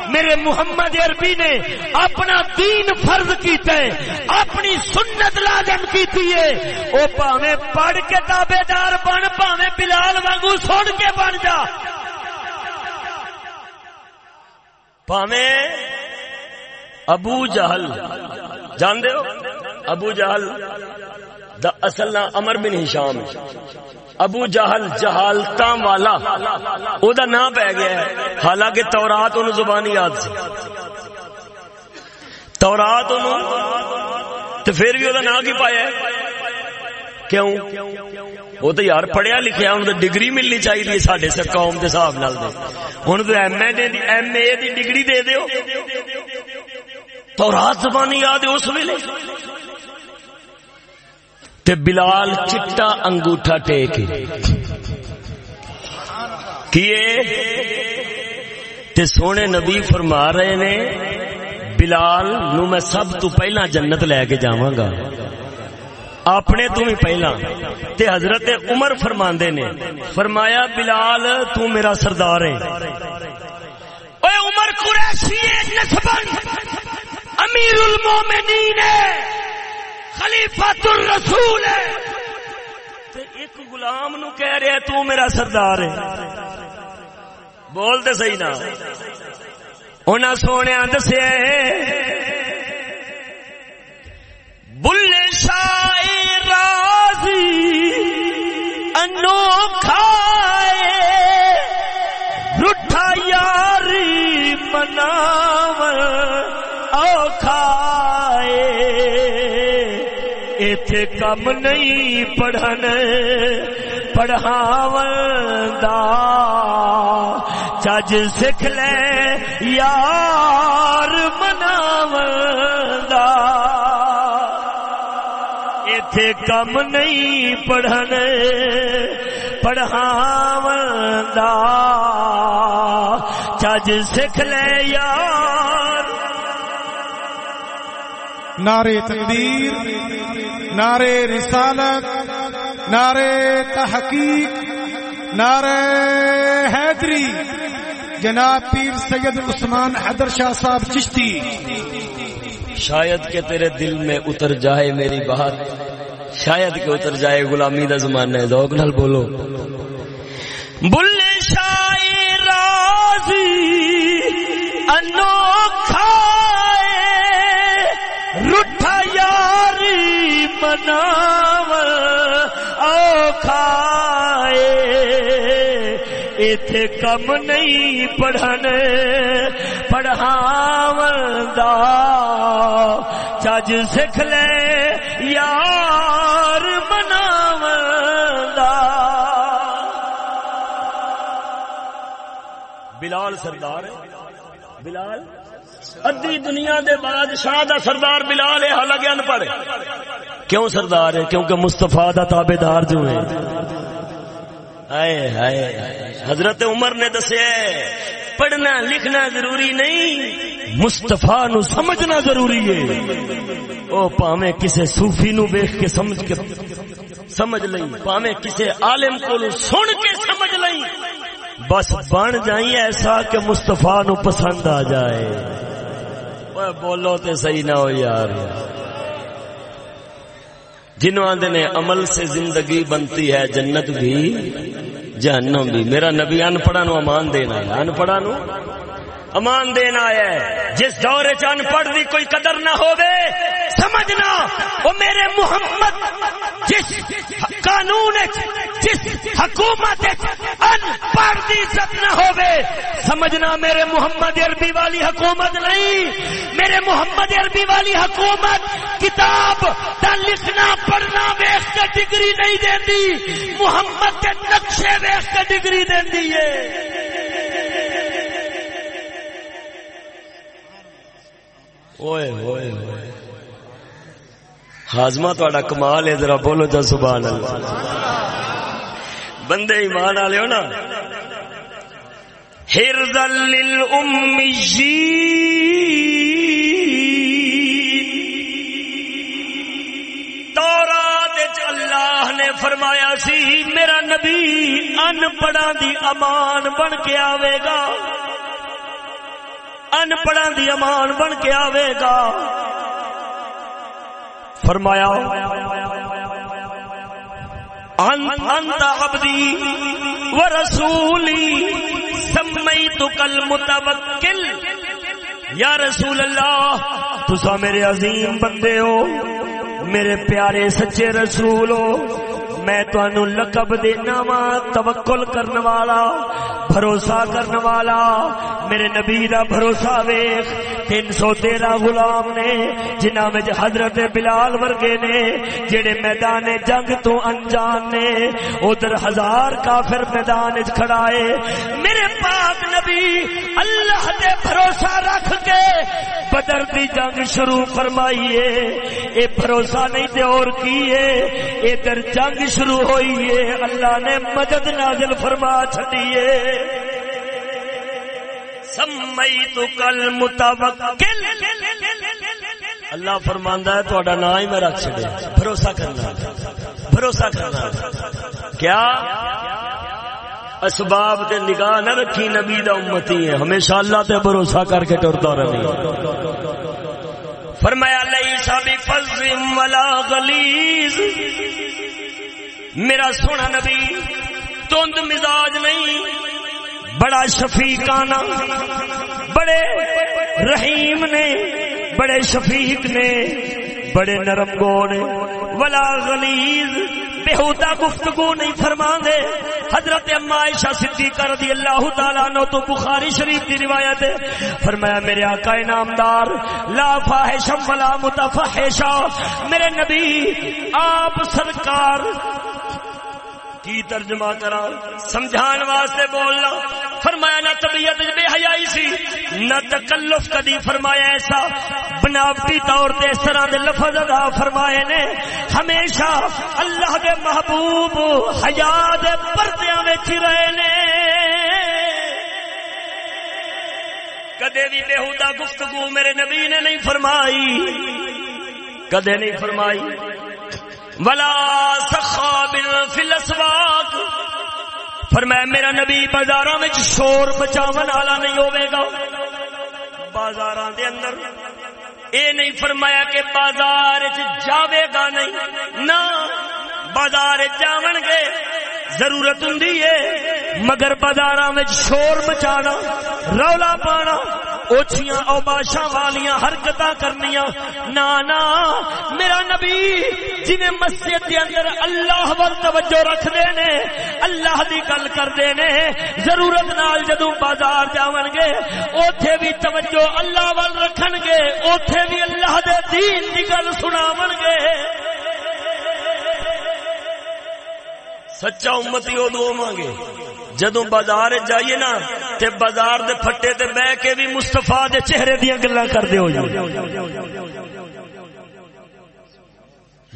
میرے محمد عربی نے اپنا دین فرض کیتا ہے، اپنی سنت لازم کیتی ہے۔ او پاویں پڑھ کے تابے دار بن، پاویں بلال وانگو سن کے بن جا۔ پاویں ابو جہل، جان دے ہو؟ ابو جہل دا اصل نام امر بن ہشام ابو جہل جہالتا والا او دا نام پہ گیا ہے۔ حالانکہ تورات انہوں زبانی یاد سی۔ تورات انہوں تو پھر بھی وہ نام کی پایا ہے۔ کیوں؟ وہ تو یار پڑھیا لکھیا ان ڈگری ملنی چاہیے سڈے سے قوم کے حساب نال ہوں تو ایم اے ایم اے دی ڈگری دے دیو۔ تو رات زبانی یاد اس ویلے۔ تے بلال چٹا انگوٹھا ٹیک کیے تے سونے نبی فرما رہے نے، بلال نو میں سب تو پہلا جنت لے کے جاواں گا۔ اپنے تو بھی پہلا۔ تے حضرت عمر فرماندے نے، فرمایا، بلال، تو میرا سردار ہے۔ اے عمر قریشی نسبن امیر المومنین ہے۔ خلیفت الرسول۔ ہے ایک غلام نو کہہ رہا تو میرا سردار ہے۔ بول دے صحیح نا۔ انہاں سونے دسیا بلے شاہ راضی انوکھا رٹھا یاری مناور اوکھائے ایتھے کم نہیں پڑھن پڑھاو چج سکھ لے، یار مناو ایتھے کم نہیں پڑھن پڑھاو چج سکھ لے، یار نعرے تقدیر نعرے رسالت نعرے تحقیق نعرے حیدری۔ جناب پیر سید عثمان حیدر شاہ صاحب چشتی۔ شاید کہ تیرے دل میں اتر جائے میری بات، شاید کہ اتر جائے غلامی دا زمانہ ہے، ذوق نال بولو۔ بلے شاہ راضی، انوکھا رٹھا یاری مناو، اوکھائے۔ ایتھے کم نہیں پڑھن پڑھاو چج سکھ لے یار مناو بلال سردار بلال؟ ادی دنیا دے بادشاہ دا سردار بلال ہے، حالانکہ ان پڑھ کیوں سردار ہے؟ کیونکہ مستفا دا تابے دار جو ہے۔ حضرت عمر نے دسے پڑھنا لکھنا ضروری نہیں مستفا نو سمجھنا ضروری ہے۔ او پاویں کسے صوفی نو دیکھ کے سمجھ کے سمجھ لیں پاویں کسے عالم کو سن کے سمجھ لیں بس بن جائیں ایسا کہ مستفا نو پسند آ جائے۔ بولو تے صحیح نہ ہو یار جنہوں آدھے نے عمل سے زندگی بنتی ہے جنت بھی جہنم بھی میرا نبی ان پڑھا نو امان دینا ہے ان پڑھا نو امان دینا ہے۔ جس دور چ ان پڑھ دی کوئی قدر نہ ہوگے سمجھنا، وہ میرے محمد، جس قانون جس حکومت ان پڑھ دی عزت نہ ہوگے سمجھنا، میرے محمد عربی والی حکومت نہیں۔ میرے محمد عربی والی حکومت کتاب دا لکھنا، پڑھنا، ویخ کے ڈگری نہیں دیتی محمد کے نقشے ویخ کے ڈگری دیتی ہے۔ ہاضما تا کمال ہے ذرا بولو جا سبحان اللہ بندے ایمان والے ہو نا ہردل اللہ نے فرمایا سی میرا نبی ان پڑھا دی امان بن کے آئے گا ان پڑھا دی امان بن کے آئے گا فرمایا، انت عبدی و رسولی سمئی تو کل متوکل یا رسول اللہ تسا میرے عظیم بندے ہو، میرے پیارے سچے رسول ہو۔ میں تنوع لقب دینا وا توکل کرنے والا، بھروسہ کرنے والا۔ میرے نبی دا بھروسہ ویخ تین سو تیرہ غلام نے، جنہ میں حضرت بلال ورگے نے جڑے میدان جنگ تو انجان نے، ادھر ہزار کافر میدان کھڑائے میرے پاک نبی، اللہ دے بھروسہ رکھ کے بدر دی جنگ شروع فرمائیے اے بھروسہ نہیں تے اور کیے ادھر جنگ شروع ہوئی ہے۔ اللہ نے مدد نازل فرما چڈیے سمئی تو کل متوکل اللہ فرماندا ہے تہاڈا نام ہی میں رکھ چھڈیا بھروسہ کرنا۔ بھروسہ کرنا۔ کیا؟ اسباب تے نگاہ نہ رکھی نبی دا امتی ہے۔ ہمیشہ اللہ تے بھروسہ کر کے ٹرتا رہے فرمایا، لئی لیسا بفظ ولا غلیظ۔ میرا سونا نبی تند مزاج نہیں بڑا شفیقانہ بڑے رحیم نے بڑے شفیق نے بڑے نرم گوڑ ولا غلیظ بےحدہ گفتگو نہیں فرما دے حضرت اما عائشہ صدیقہ رضی اللہ تعالیٰ نو تو بخاری شریف کی روایت ہے۔ فرمایا، میرے آقا نامدار لا فاحشم ولا متفحشا میرے نبی، آپ سرکار کی ترجمہ کرا سمجھان واسطے بولنا۔ فرمایا نہ طبیعت بے حیائی سی، نہ تکلف کدی فرمایا ایسا۔ بناوٹی طور تے اس طرح دے لفظ ادا فرمائے نے۔ ہمیشہ اللہ دے محبوب حیا دے پردیاں وچ رہے نے۔ کدے بھی بےحدہ گفتگو میرے نبی نے نہیں فرمائی، کدے نہیں فرمائی۔ ولا سخاب فی الاسواق۔ فرمایا، میرا نبی بازاراں وچ شور بچاون والا نہیں ہوے گا۔ بازاراں دے اندر اے نہیں فرمایا کہ بازار وچ جاوے گا نہیں۔ نہ، بازار جاون گے، ضرورت ہوں مگر بازار شور مچانا رولا پانا اوچیاں اوباشا والیاں حرکت کرنیا نانا میرا نبی جن مسجد کے اندر اللہ ول توجہ رکھتے نے، اللہ دی گل کرتے نے، ضرورت نال جدو بازار جاون گے، اوتھے بھی توجہ اللہ ول رکھن گے، اوتھے بھی اللہ دے دین دی گل سناون گے۔ سچا امتی ادو ہوا گے۔ جدو بازار جائیے نا تے بازار دے پھٹے تے بہ کے بھی مستفا دے چہرے دیا گلا کر دے ہو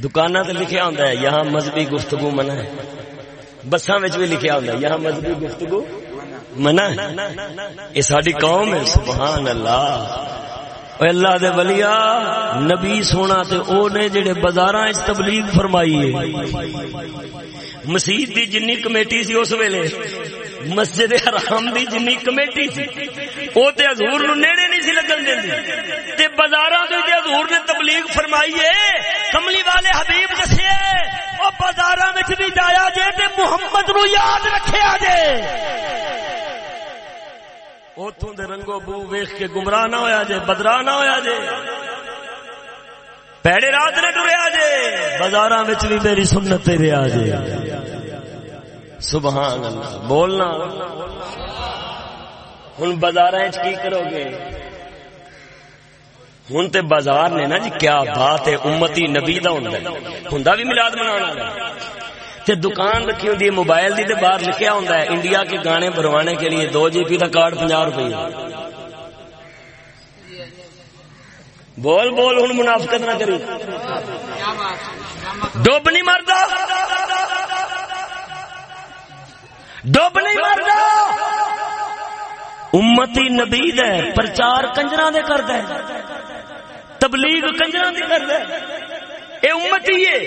دکانوں تے لکھیا ہوندا ہے، یہاں مذہبی گفتگو منع ہے۔ بساں وچ بھی لکھیا ہوندا ہے، یہاں مذہبی گفتگو منع ہے۔ یہ ساری قوم ہے، سبحان اللہ۔ اللہ دے ولیا نبی سونا تے او نے جڑے بازاراں وچ تبلیغ فرمائی ہے۔ مسجد دی جنی کمیٹی سی اس ویلے، مسجد حرام دی جنی کمیٹی سی۔ او تے حضور نو نیڑے نہیں سی لگن دیندی تے بازاراں دے حضور نے تبلیغ فرمائی ہے۔ کملی والے حبیب دسے او بازاراں وچ بھی جایا جے تے محمد نو یاد رکھیا جے۔ اتوں دے رنگو بو ویخ کے گمراہ نہ ہویا جے بدرا نہ ہویا جے۔ پیڑے رات نے ٹریا جے بازار بھی میری سنت رہا جے۔ سبحان اللہ، بولنا۔ ہوں بازار کی کرو گے ہوں تے بازار نے نا جی کیا بات ہے، امتی نبی دا ہوں ہوں بھی ملاد منا تے دکان رکھی ہوتی ہے، موبائل دی تے باہر لکھیا ہوں انڈیا کے گانے بھروانے کے لیے دو جی پی کا کارڈ پنجا روپئے بول بول ہوں منافقت نہ کری ڈب نہیں مرتا ڈب نہیں مرتا امتی نبی ہے پرچار کنجرا دے کرد تبلیغ کنجرا دی کرد اے امتی ہے۔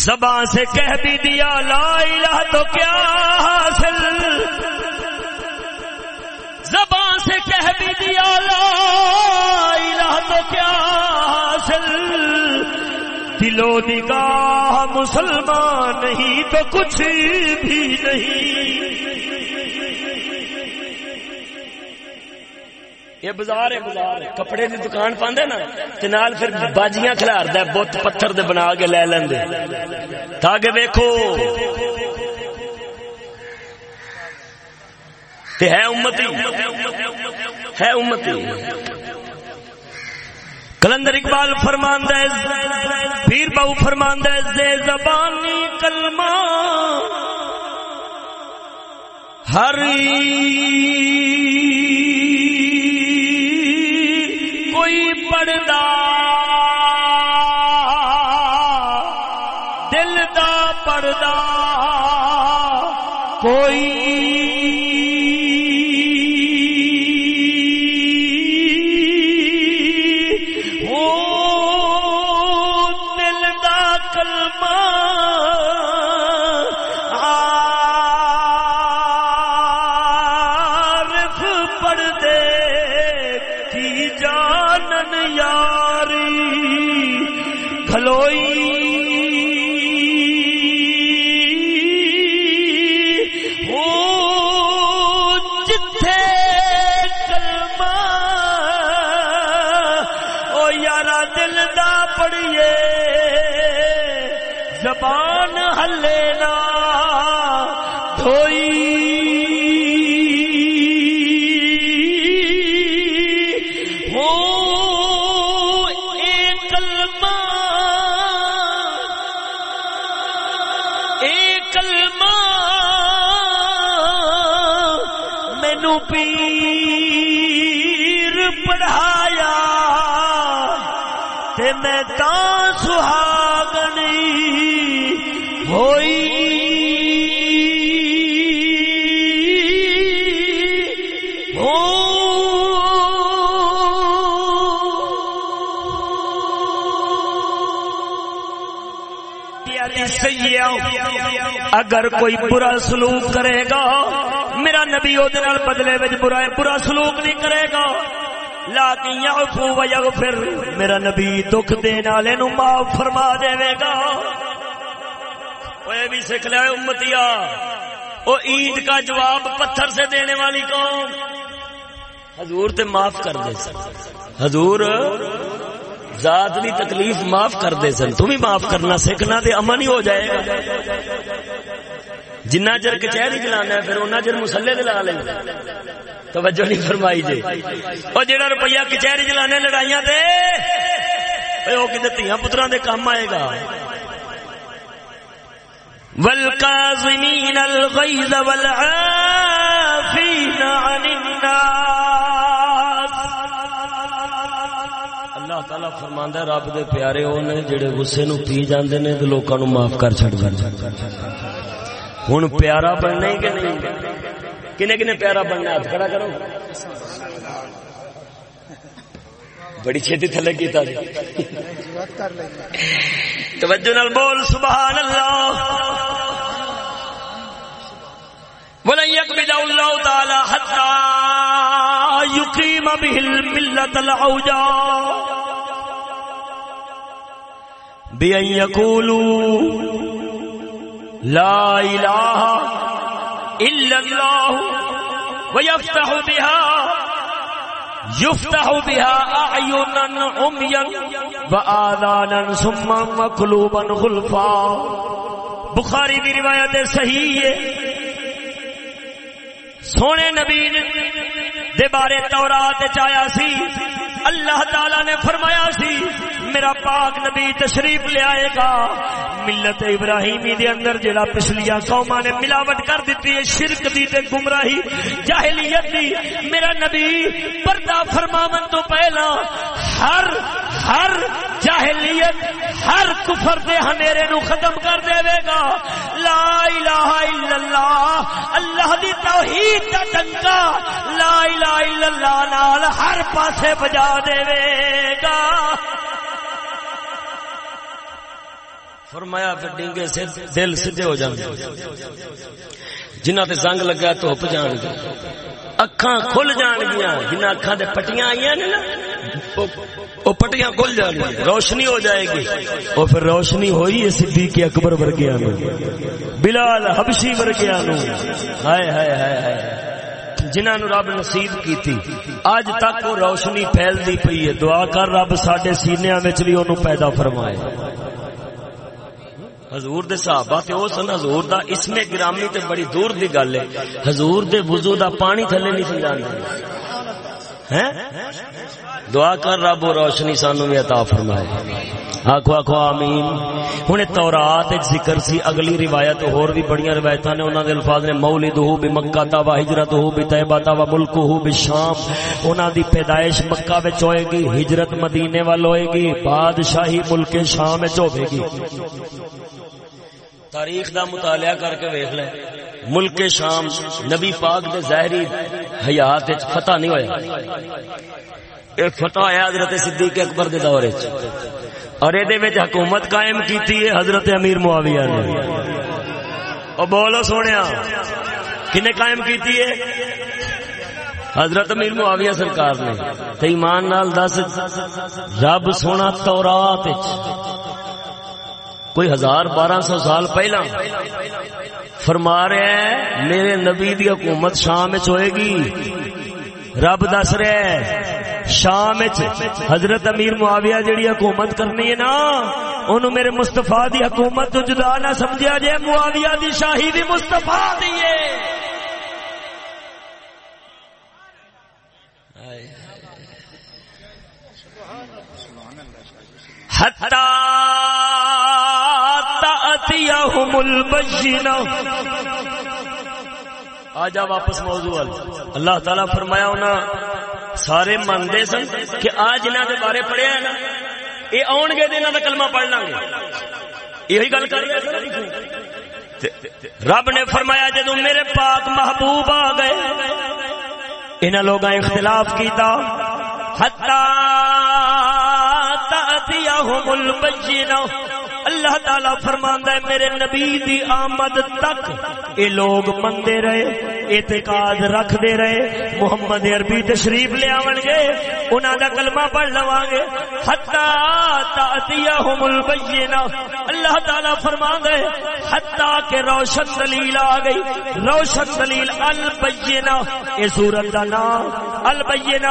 زبان سے کہہ بھی دیا، لا الہ تو کیا حاصل؟ زبان سے کہہ بھی دیا، لا الہ تو کیا حاصل؟ دلو نگاہ مسلمان نہیں تو کچھ بھی نہیں۔ یہ بازار ہے، بازار کپڑے کی دکان پاندے نا نال پھر باجیاں کھلار دے بت پتھر دے بنا کے لے لیندے। تاکہ ویکھو। تے ہے امتی ہے امتی। کلندر اقبال فرماندہ پیر بہو فرماندہ زبانی کلمہ ہری پڑھدا اگر کوئی برا سلوک کرے گا، میرا نبی بدلے برا برا سلوک نہیں کرے گا۔ لاکن یعفو و یغفر میرا نبی دکھ دین والے نو معاف فرما دے گا۔ وہ بھی سیکھ لیا امتیا وہ عید کا جواب پتھر سے دینے والی قوم۔ حضور تے معاف کر دے سن۔ حضور، ذات بھی تکلیف معاف کر دے سن۔ تم بھی معاف کرنا سیکھنا تے امن ہی ہو جائے گا۔ جنہ چر کچہری چلانا ہے، پھر انہیں چر مسلے دلا لیں۔ توجہ نہیں فرمائی جی۔ اور جہاں روپیہ کچہری چلانے لڑائیاں تے وہ کتنے تیاں پترا دے کام آئے گا۔ والکاظمین الغیظ والعافین عن الناس. اللہ تعالی فرماندا رب دے پیارے او نے جڑے غصے نو پی جاندے نے تے لوکاں نو معاف کر چھڈ دے ہن پیارا بننا ہی کہ نہیں؟ کنے کنے پیارا بننا ہاتھ کھڑا کرو۔ بڑی چھتی تھلے کیتا جی۔ توجہ نال بول، سبحان اللہ۔ ولن يقبض الله تعالى حتى يقيم به الملة العوجاء بأن يقولوا لا إله إلا الله ويفتح بها یفتح بها اعینا أعينا عميا وآذانا سما وقلوبا غلفا بخاری کی روایت صحیح ہے. سونے نبی دے بارے تورات چایا سی، اللہ تعالی نے فرمایا سی میرا پاک نبی تشریف لے آئے گا۔ ملت ابراہیمی دے اندر جڑا پچھلیا قوما نے ملاوٹ کر دیتی ہے، شرک دی تے گمراہی، جاہلیت دی۔ میرا نبی، پردہ فرماون تو پہلا ہر ہر جاہلیت، ہر کفر دے ہنیرے نو ختم کر دے گا۔ لا الہ الا اللہ اللہ دی توحید دا ڈنکا۔ لا الہ الا اللہ نال ہر پاسے بجا دے گا۔ فرمایا پھر ڈینگے سے دل سیدھے ہو جاندے۔ جنہ تے زنگ لگا تو ہپ جان گے اکھاں کھل جان گیا جنہ اکھاں دے پٹیاں آئیاں نے نا وہ پٹیاں کھل جان گی روشنی ہو جائے گی۔ اور پھر روشنی ہوئی ہے صدیق اکبر ورگیا نو بلال حبشی ورگیا نو ہائے ہائے ہائے ہائے۔ جنہوں نے رب نصیب کی تھی اج تک وہ روشنی پھیلتی پئی ہے۔ دعا کر رب سڈے سینیا بھی انہوں پیدا فرمائے۔ حضور دے صحابہ تے او سن، حضور دا اسم گرامی تے بڑی دور دی گل ہے۔ حضور دے وضو دا پانی تھلے نہیں سمجھاندے۔ ہیں؟ دعا کر رب روشنی سانو بھی عطا فرمائے۔ آخو آخو آمین۔ ہوں تورات ذکر سی، اگلی روایت، اور بھی بڑی روایت نے انہوں نے الفاظ نے مولد ہو بھی مکہ تا، وا ہجرت ہو بھی طیبہ تا، وا ملک ہو بھی شام۔ انہوں دی پیدائش مکہ وچ ہوئے گی، ہجرت مدینے وال ہوئے گی، بادشاہی ملک شام وچ ہوے گی۔ تاریخ دا مطالعہ کر کے ویکھ لے ملک شام، نبی پاک دے ظاہری حیات وچ فتح نہیں ہویا ایک فتح ہے حضرت صدیق اکبر دے دور اور یہ حکومت قائم کیتی ہے حضرت امیر معاویہ نے۔ اور بولو سونے کنے قائم کیتی ہے؟ حضرت امیر معاویہ سرکار نے۔ تو ایمان نال دس، رب سونا تورات کوئی ہزار بارہ سو سال پہلا فرما رہے ہیں، میرے نبی دی حکومت شام ہوئے گی۔ رب دس رہا شام حضرت امیر معاویہ جڑی حکومت کرنی ہے نا ان میرے مستفا دی حکومت تو جدا نہ سمجھا جائے، معاویہ دی شاہی بھی مستفا دی حتی تأتیہم البجنہ آ جا واپس موضوع اللہ تعالی فرمایا ہونا سارے منگے سن کہ آج انہوں کے بارے پڑھیا ہے نا یہ آن گے انہوں کا کلمہ پڑھ لیں گے یہی گل کر رب نے فرمایا جدو میرے پاک محبوب آ گئے انہوں لوگ اختلاف کیتا۔ حتی تأتیہم البجنہ اللہ تعالی فرماندا ہے میرے نبی دی آمد تک اے لوگ مندے رہے۔ اعتقاد رکھ دے رہے۔ محمد عربی تشریف لے آون گے، انہاں دا کلمہ پڑھ لواں گے۔ حتا تاتیہم البینہ۔ اللہ تعالی فرماندا ہے حتا کہ روشن دلیل آ گئی۔ روشن دلیل البینہ۔ اے سورت دا نام البینہ۔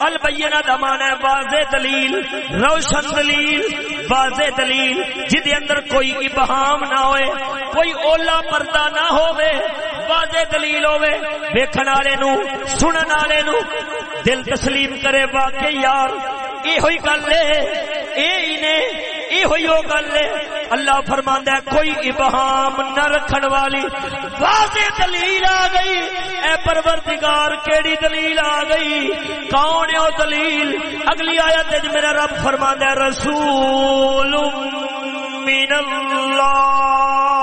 البینہ دا معنی ہے واضح دلیل۔ روشن دلیل، واضح دلیل۔ جدے اندر کوئی ابہام نہ ہوئے، کوئی اولا پردہ نہ ہوئے واضح دلیل ہوئے ویکھن والے نو، سنن والے نو، دل تسلیم کرے واقعی یار یہ ہوئی گل ہے اے نے یہ ہوئی وہ گل ہے۔ اللہ فرماندا ہے، کوئی ابہام نہ رکھن والی۔ واضح دلیل آ گئی۔ اے پروردگار، کیڑی دلیل آ گئی؟ کون ہے وہ دلیل؟ اگلی آیت وچ میرا رب فرماندا ہے، رسول من اللہ۔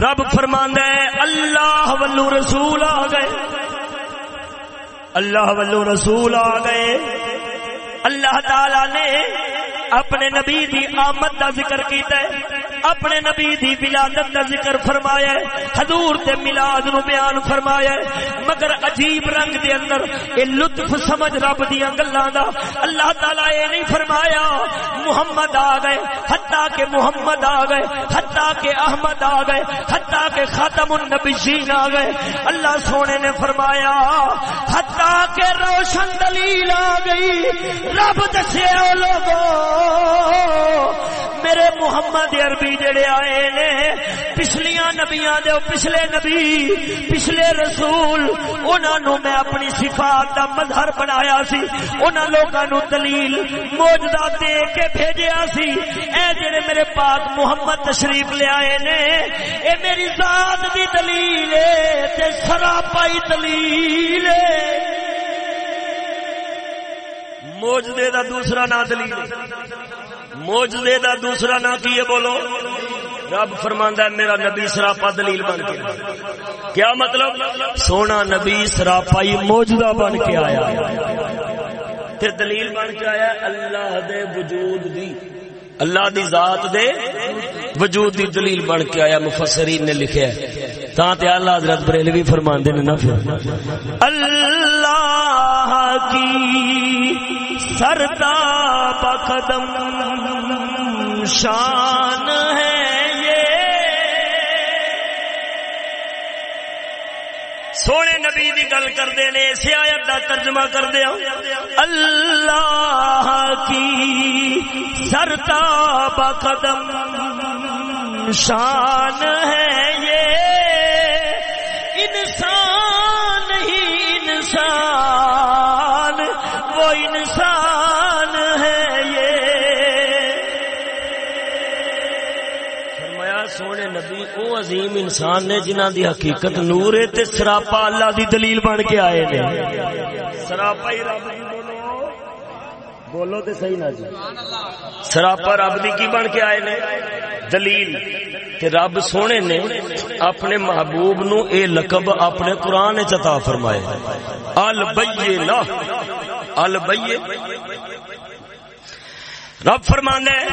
رب فرماندا ہے، اللہ ولو رسول آ گئے۔ اللہ ولو رسول آ گئے۔ اللہ تعالی نے اپنے نبی دی آمد دا ذکر کیتا ہے۔ اپنے نبی دی ولادت دا ذکر فرمایا ہے، حضور تے میلاد نو بیان فرمایا ہے۔ مگر عجیب رنگ دے اندر اے لطف سمجھ رب دیاں گلاں دا۔ اللہ تعالی اے نہیں فرمایا، محمد آ گئے، حتیٰ کہ محمد آ گئے، حتیٰ کہ احمد آ گئے، حتیٰ کہ خاتم النبیین آ گئے۔ اللہ سونے نے فرمایا، حتیٰ کہ روشن دلیل آ گئی، رب دسے او لوگوں۔ میرے محمد عربی جڑے آئے نے، پچھلیاں نبیاں دے، پچھلے نبی، پچھلے رسول، انہاں نو میں اپنی صفات دا مظہر بنایا سی، انہاں لوکاں نو دلیل موجدہ دے کے بھیجیا سی۔ اے جڑے میرے پاک محمد تشریف لے آئے نے، اے میری ذات دی دلیل ہے تے سراپائی دلیل ہے موجدے دا دوسرا نا دلیل موجدے دا دوسرا نا کی ہے بولو؟ رب فرماندا ہے میرا نبی سراپا دلیل بن کے۔ کیا مطلب؟ سونا نبی سراپائی موجدہ بن کے آیا۔ تے دلیل بن کے آیا اللہ دے وجود دی۔ اللہ دی ذات دے وجود دی دلیل بن کے آیا، مفسرین نے لکھیا ہے۔ تاں تے اللہ حضرت بریلوی فرماندے نے نا پھر اللہ کی سردا بقدم شان ہے سونے نبی دی گل کرتے نے اسی آیت کا ترجمہ کر دیا اللہ کی سرتا بقدم شان ہے یہ۔ انسان ہی انسان۔ وہ انسان ہے یہ۔ فرمایا، سونے نبی او عظیم انسان نے جنہ دی حقیقت نور تے سراپا اللہ دی دلیل بن کے آئے نے۔ سراپا ہی رب دی بولو۔ بولو تے صحیح نہ جی۔ سراپا رب دی کی بن کے آئے نے؟ دلیل۔ تے رب سونے نے اپنے محبوب نو اے لقب اپنے قرآن چتا فرمائے۔ البینہ۔ البینہ رب فرمانے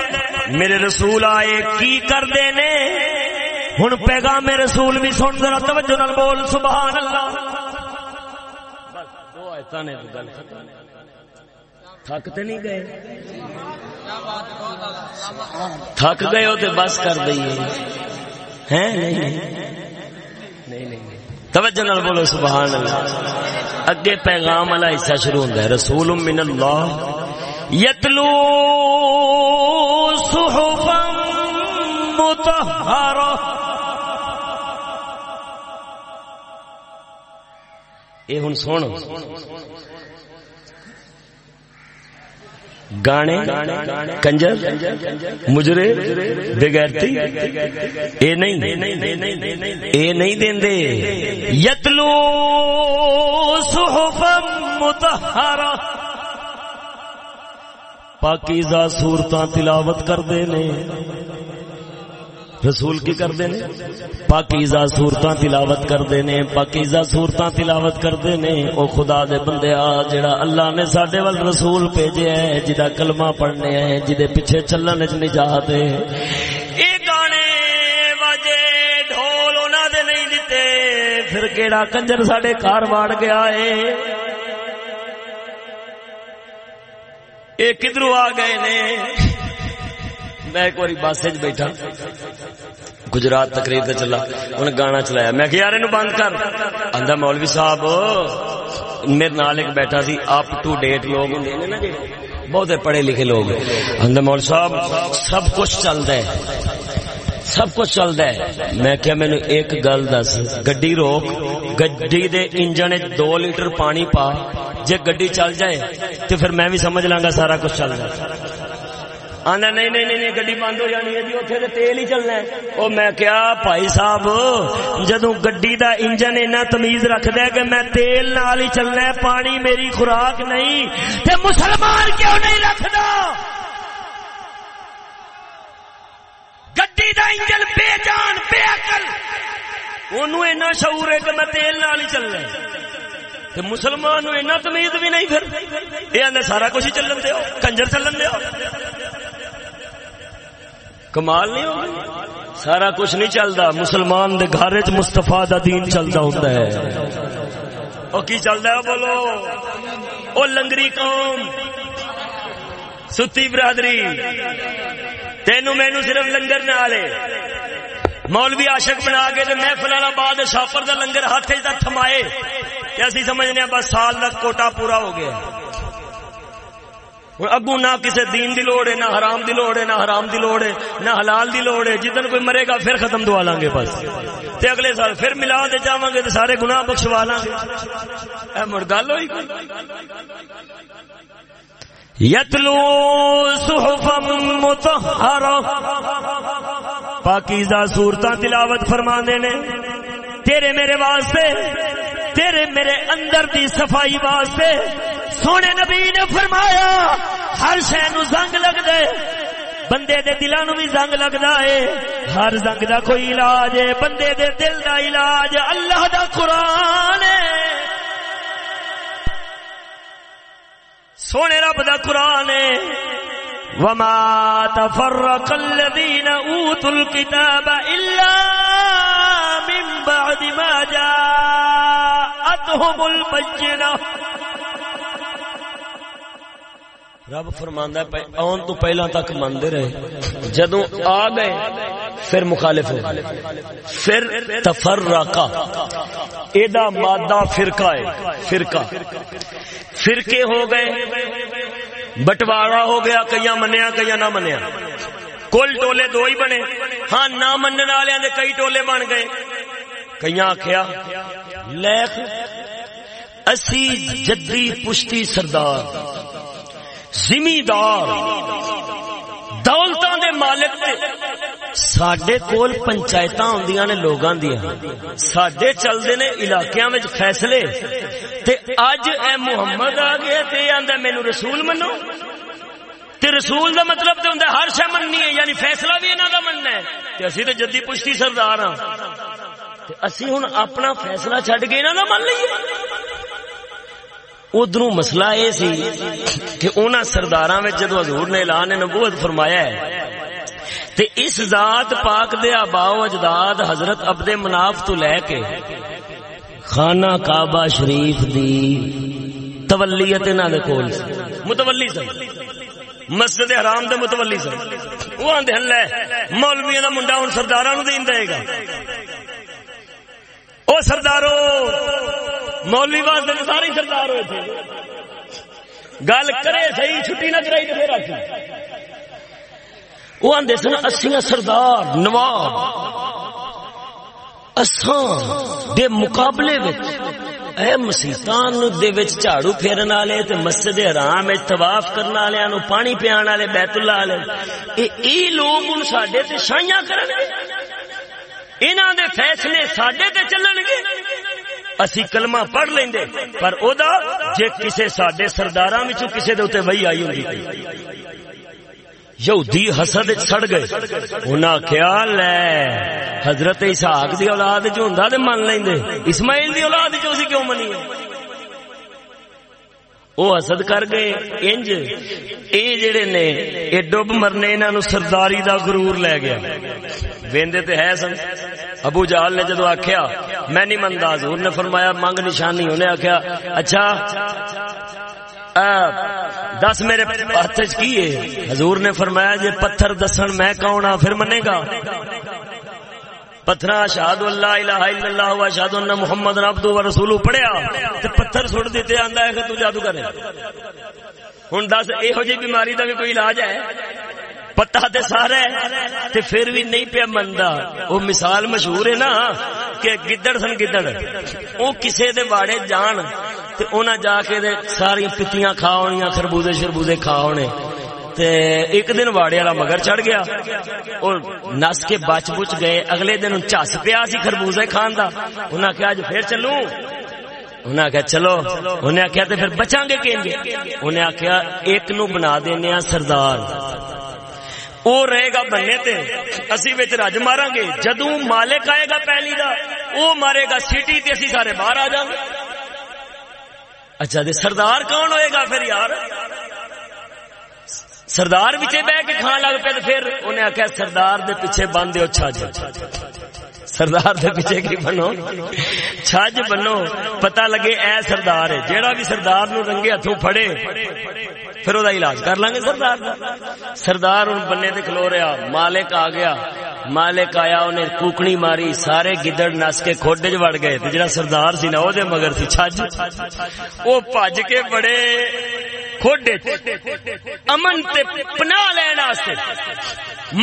میرے رسول آئے، کی کر دینے ہن پیغام رسول بھی سن، ذرا توجہ نال بول، سبحان اللہ۔ بس، دو آیتاں نے گل تھک تے نہیں گئے؟ تھک گئے ہو تے بس کر دئیے۔ ہیں؟ نہیں نہیں نہیں۔ توجہ نال بولو، سبحان اللہ۔ اگے پیغام والا حصہ شروع ہوندا ہے، رسول من اللہ یتلو صحفا مطہرہ۔ اے ہن سن۔ گانے، کنجر، مجرے، بغیرتی، اے نہیں اے نہیں دیندے۔ یتلو صحفا مطہرہ۔ پاکیزہ صورتاں تلاوت کردے نے۔ رسول کی کردے نے پاکیزہ صورتاں تلاوت کردے نے پاکیزہ صورتاں تلاوت کردے نے او خدا دے بندیا جڑا اللہ نے ساڈے ول رسول بھیجیا ہے جدا کلمہ پڑھنے ہیں، جدے پیچھے چلن وچ نجات ہے۔ اے گانے واجے، ڈھول انہاں دے نہیں دتے۔ پھر کیڑا کنجر ساڈے گھر واڑ گیا ہے؟ یہ کدھرو آ گئے نے؟ میں ایک بار بس بیٹھا۔ گجرات تقریر تے چلا۔ انہیں گانا چلایا۔ میں کہ یار بند کر۔ آندا مولوی صاحب، میرے نال ایک بیٹھا سی۔ اپ ٹو ڈیٹ لوگ ہوندے نے نا جڑے۔ بہت پڑھے لکھے لوگ۔ آندا مول صاحب، سب کچھ چلدا ہے۔ سب کچھ چلدا ہے۔ میں کیا مینوں ایک گل دس۔ گڈی روک۔ گڈی دے انجن وچ 2 لیٹر پانی پا۔ جے گڈی چل جائے تو پھر میں بھی سمجھ لاں گا سارا کچھ چل جائے آنا نہیں نہیں نہیں گڈی بند ہو جانی ہے جی اتنے تو تیل ہی چلنا ہے۔ وہ میں کیا، بھائی صاحب جدو گڈی دا انجن اینا تمیز رکھد ہے کہ میں تیل نال ہی چلنا ہے، پانی میری خوراک نہیں، تے مسلمان کیوں نہیں رکھدا؟ گڈی دا انجن بے جان، بے عقل۔ اونوں اینا شعور ہے کہ میں تیل نال ہی چلنا تے مسلمان نو اینا تمیز بھی نہیں پھر۔ اے سارا کچھ ہی چلن دیو کنجر چلن دیو کمال نہیں ہوگی؟ سارا کچھ نہیں چلتا۔ مسلمان دے گھر چ مستفا دا دین چلتا ہوتا ہے۔ او کی چلتا ہے بولو؟ او لنگری قوم۔ ستی برادری۔ تینو مینو صرف لنگر نہ لے مولوی عاشق بنا کے محفل والا بعد شاپر دا لنگر ہاتھ تھمائے۔ اسی سمجھنے بس سال تک کوٹا پورا ہو گیا۔ اگو نہ کسی دین دی لوڑ ہے، نہ حرام دی لوڑ ہے، نہ حرام دی لوڑ ہے، نہ حلال دی لوڑ ہے۔ جدن کوئی مرے گا پھر ختم دعا لیں گے بس۔ تے اگلے سال پھر ملا دے جاواں گے تے سارے گناہ بخشوا لیں گے اے مڑ گل ہوئی یتلو صحفا مطہرہ۔ پاکیزہ صورتاں تلاوت فرماندے نے۔ تیرے میرے واسطے، تیرے میرے اندر دی صفائی واسطے۔ سونے نبی نے فرمایا، ہر شہ نو زنگ لگ دے بندے دے دلانو بھی زنگ لگدا ہے۔ ہر زنگ دا کوئی علاج ہے، بندے دے دل دا علاج اللہ دا قرآن ہے۔ سونے رب دا قرآن ہے۔ وما تفرق الذين اوتوا الكتاب الا من بعد ما جاءتهم البينه رب فرماندا ہے آن تو پہلا تک مندے رہے۔ جدوں آ گئے، پھر مخالف ہو پھر تفرقا ایدا مادہ فرقہ ہے، فرقہ۔ فرقے ہو گئے، بٹوارا ہو گیا کئی منیا کئی نہ منیا۔ کل ٹولے دو ہی بنے۔ ہاں نہ مننے والے دے کئی ٹولے بن گئے۔ کئی آخیا لیک اسی جدی پشتی سردار، زمیندار، دولتاں دے مالک تے۔ کول پنچایتاں ہوندیاں نے لوگاں دیاں۔ ساڈے چلدے نے علاقیاں وچ فیصلے۔ تے اج اے محمد آ گیا تے آندا مینوں رسول منو۔ تے رسول دا مطلب تے ہوندا ہر شے مننی ہے یعنی فیصلہ بھی انہاں دا مننا ہے۔ تے اسی تے جدی پشتی سردار ہاں۔ تے اسی ہن اپنا فیصلہ چھڈ کے انہاں دا من لئیے۔ ادھر مسئلہ یہ سی کہ انہوں سردار جدو حضور نے اعلان نبوت فرمایا ہے، تے اس ذات پاک دے آباؤ اجداد حضرت عبد مناف تو لے کے خانہ کعبہ شریف دی تولیت انہاں دے کول۔ متولی سن مسجد حرام دے متولی سن۔ وہ آندے ہن لے، مولویاں دا منڈا ہن سرداراں نو دین دے گا۔ او سردارو، مولوی واسطے سارے سردار ہوئے تھے۔ گل کرے صحیح، چھٹی نہ کرائی تو پھر آتی وہ آدھے سن اسی سردار، نواب۔ اساں دے مقابلے وچ اے مسیتان دے وچ جھاڑو پھیرن والے تے مسجد حرام وچ طواف کرن والےاں نو پانی پیان والے بیت اللہ والے، اے اے لوگ ہن ساڈے تے شائیاں کرن گے۔ انہاں دے فیصلے ساڈے تے چلن گے۔ اسی کلمہ پڑھ لیں دے پر او دا جے کسے ساڈے سرداراں وچوں کسے دے اوتے وہی آئی ہوندی۔ یہودی حسد سڑ گئے۔ انہاں خیال ہے حضرت اسحاق دی اولاد جو ہوندا تے من لیندے اسماعیل دی اولاد جو اسی کیوں منی وہ حسد کر گئے۔ انج اے جڑے نے اے ڈب مرنے انہاں نو سرداری دا غرور لے گیا۔ ویندے تے ہے سن۔ ابو جہل نے جدو آخیا میں نہیں منتا حضور نے فرمایا، منگ نشانی۔ انہیں آخیا اچھا دس میرے ہاتھ کی ہے؟ حضور نے فرمایا جی پتھر دسن میں کون ہاں پھر منے گا۔ پتھر شہاد اللہ الہ الا اللہ و شہاد اللہ محمد عبدو و رسولو پڑھیا، تے پتھر سٹ دیتے آندا ہے کہ تو جادو کرے۔ ہن دس، ایہو جی بیماری دا بھی کوئی علاج ہے؟ پتا تے سارا تے پھر بھی نہیں پیا مندا۔ وہ مثال مشہور ہے نا کہ گدڑ سن گدڑ۔ وہ کسے دے باڑے جان تے انہاں جا کے دے ساری پتیاں کھا ہونیاں، خربوزے شربوزے کھا ہونے۔ تے ایک دن واڑے والا مگر چڑھ گیا۔ اور نس کے بچ بچ گئے۔ اگلے دن چس پیا سی خربوزے کھان دا۔ انہاں کہا، اج پھر چلوں؟ انہیں آخیا چلو۔ انہیں آخیا تو پھر بچا گے کہ انہیں آخیا ایک نو بنا دینا سردار۔ وہ رہے گا بننے تے۔ اسی بچ رج مارا گے جدو مالک آئے گا پہلی دا، وہ مارے گا سٹی تے اسی سارے باہر آ جاؤں۔ گے اچھا دے سردار کون ہوئے گا پھر یار؟ سردار پیچھے بہ کے کھان لگ پہ پھر انہیں آخیا سردار دے پیچھے باندھ دو چھج سردار دے پیچھے کی بنو؟ چھج بنو، پتہ لگے اے سردار ہے، جیڑا بھی سردار نو رنگے ہاتھوں پھڑے، پھر وہ علاج کر لیں گے سردار دا۔ سردار ان بننے تے کھلو رہا مالک آ گیا، مالک آیا انہیں کوکنی ماری، سارے گدڑ نس کے کھوڈے چ وڑ گئے، تے جڑا سردار سی نا وہ مگر سی چھج۔ وہ پج کے بڑے کھوڈے امن تے، پناہ لین واسطے۔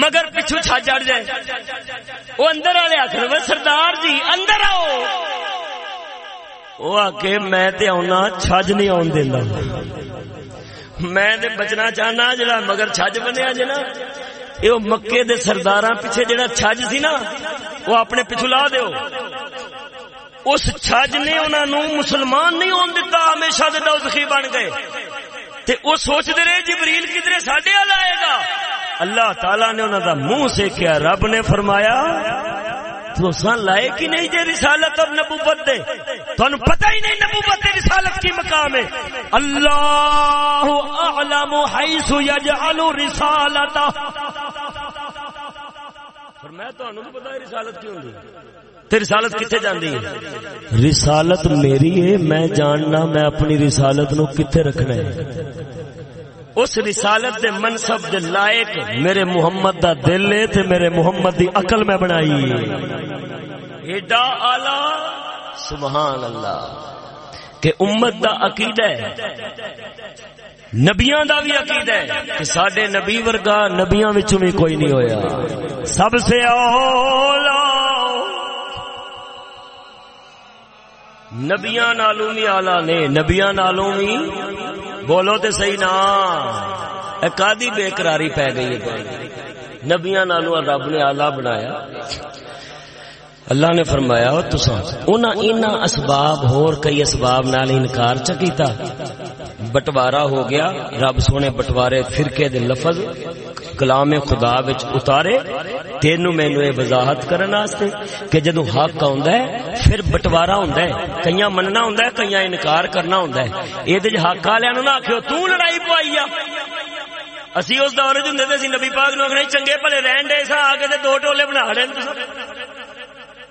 مگر پچھو چھج اڑ جائے۔ وہ اندر والے آخر سردار جی اندر آؤ! وہ آ کے میں تے آنا چھج نہیں آن دینا میں تے بچنا چاہنا جڑا مگر چھج بنیا جنا یہ مکے دے سردار پیچھے جڑا چھج سی نا وہ اپنے پچھو لا دیو۔ اس چھج نے انہوں مسلمان نہیں ہون دیتا ہمیشہ دے دوزخی بن گئے۔ تے وہ سوچتے رہے جبریل کدھر ساڈے والا آئے گا؟ اللہ تعالی نے انہوں دا منہ سے رب نے فرمایا تو سن لائے کہ نہیں جے رسالت اور نبوت دے؟ تو پتہ ہی نہیں نبوت دے رسالت کی مقام ہے۔ اللہ اعلم حیث یجعل رسالتا فرمایا تو انہوں پتہ ہے رسالت کیوں دی تے رسالت کتنے جاندی ہے؟ رسالت میری ہے میں جاننا میں اپنی رسالت نو کتنے رکھنا ہے؟ اس رسالت دے منصب دے لائق میرے محمد دا دل ہے تے میرے محمد دی عقل میں بنائی۔ ایڈا اعلی سبحان اللہ کہ امت دا عقیدہ ہے۔ نبیاں دا بھی عقیدہ ہے کہ ساڈے نبی ورگا نبیاں وچوں بھی کوئی نہیں ہویا۔ سب سے اولا نبیاں نالوں بھی آلہ نے، نبیاں نالوں بھی بولو تے صحیح نا۔ کادی بے قراری پی گئی ہے۔ نبیاں نالوں رب نے آلہ بنایا۔ اللہ نے فرمایا تسا ان اسباب، ہور کئی اسباب نال انکار چکیتا بٹوارا ہو گیا، رب سونے بٹوارے فرقے دے لفظ۔ کلام خدا وچ اتارے، تینو مینو یہ وضاحت کرن واسطے کہ جدو حق آندا ہے، پھر بٹوارا ہوندا ہے، کئیاں مننا ہوندا ہے، کئیاں انکار کرنا ہوندا ہے۔ اے تے حق والےاں نو نہ آکھیو، تو لڑائی پوائی آ اسی اس دور وچ ہوندے تے نبی پاک نو آکھنے، چنگے بھلے رہن دے سا آ کے تے دو ٹولے بنا لین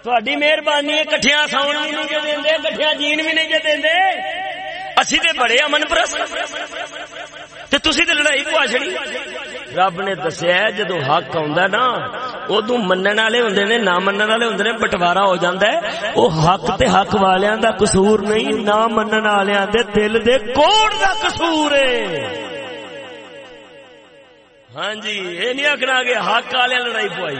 تھوڑی مہربانی ہے، کٹھیاں ساؤن بھی نہیں جے دے کٹھیاں جین بھی نہیں جے دے اسی تے بڑے امن پرست۔ تے تسی تے لڑائی پوا چھڑی؟ رب نے دسیا جدو حق آندا نا ادو منن والے ہوندے نے، نہ منن والے ہوندے نے بٹوارا ہو جاندا ہے۔ او حق تے حق والیاں دا قصور نہیں، نہ منن والیاں دے دل دے کوڑ دا قصور ہے۔ ہاں جی یہ نہیں آخنا کہ حق والے لڑائی پوائی۔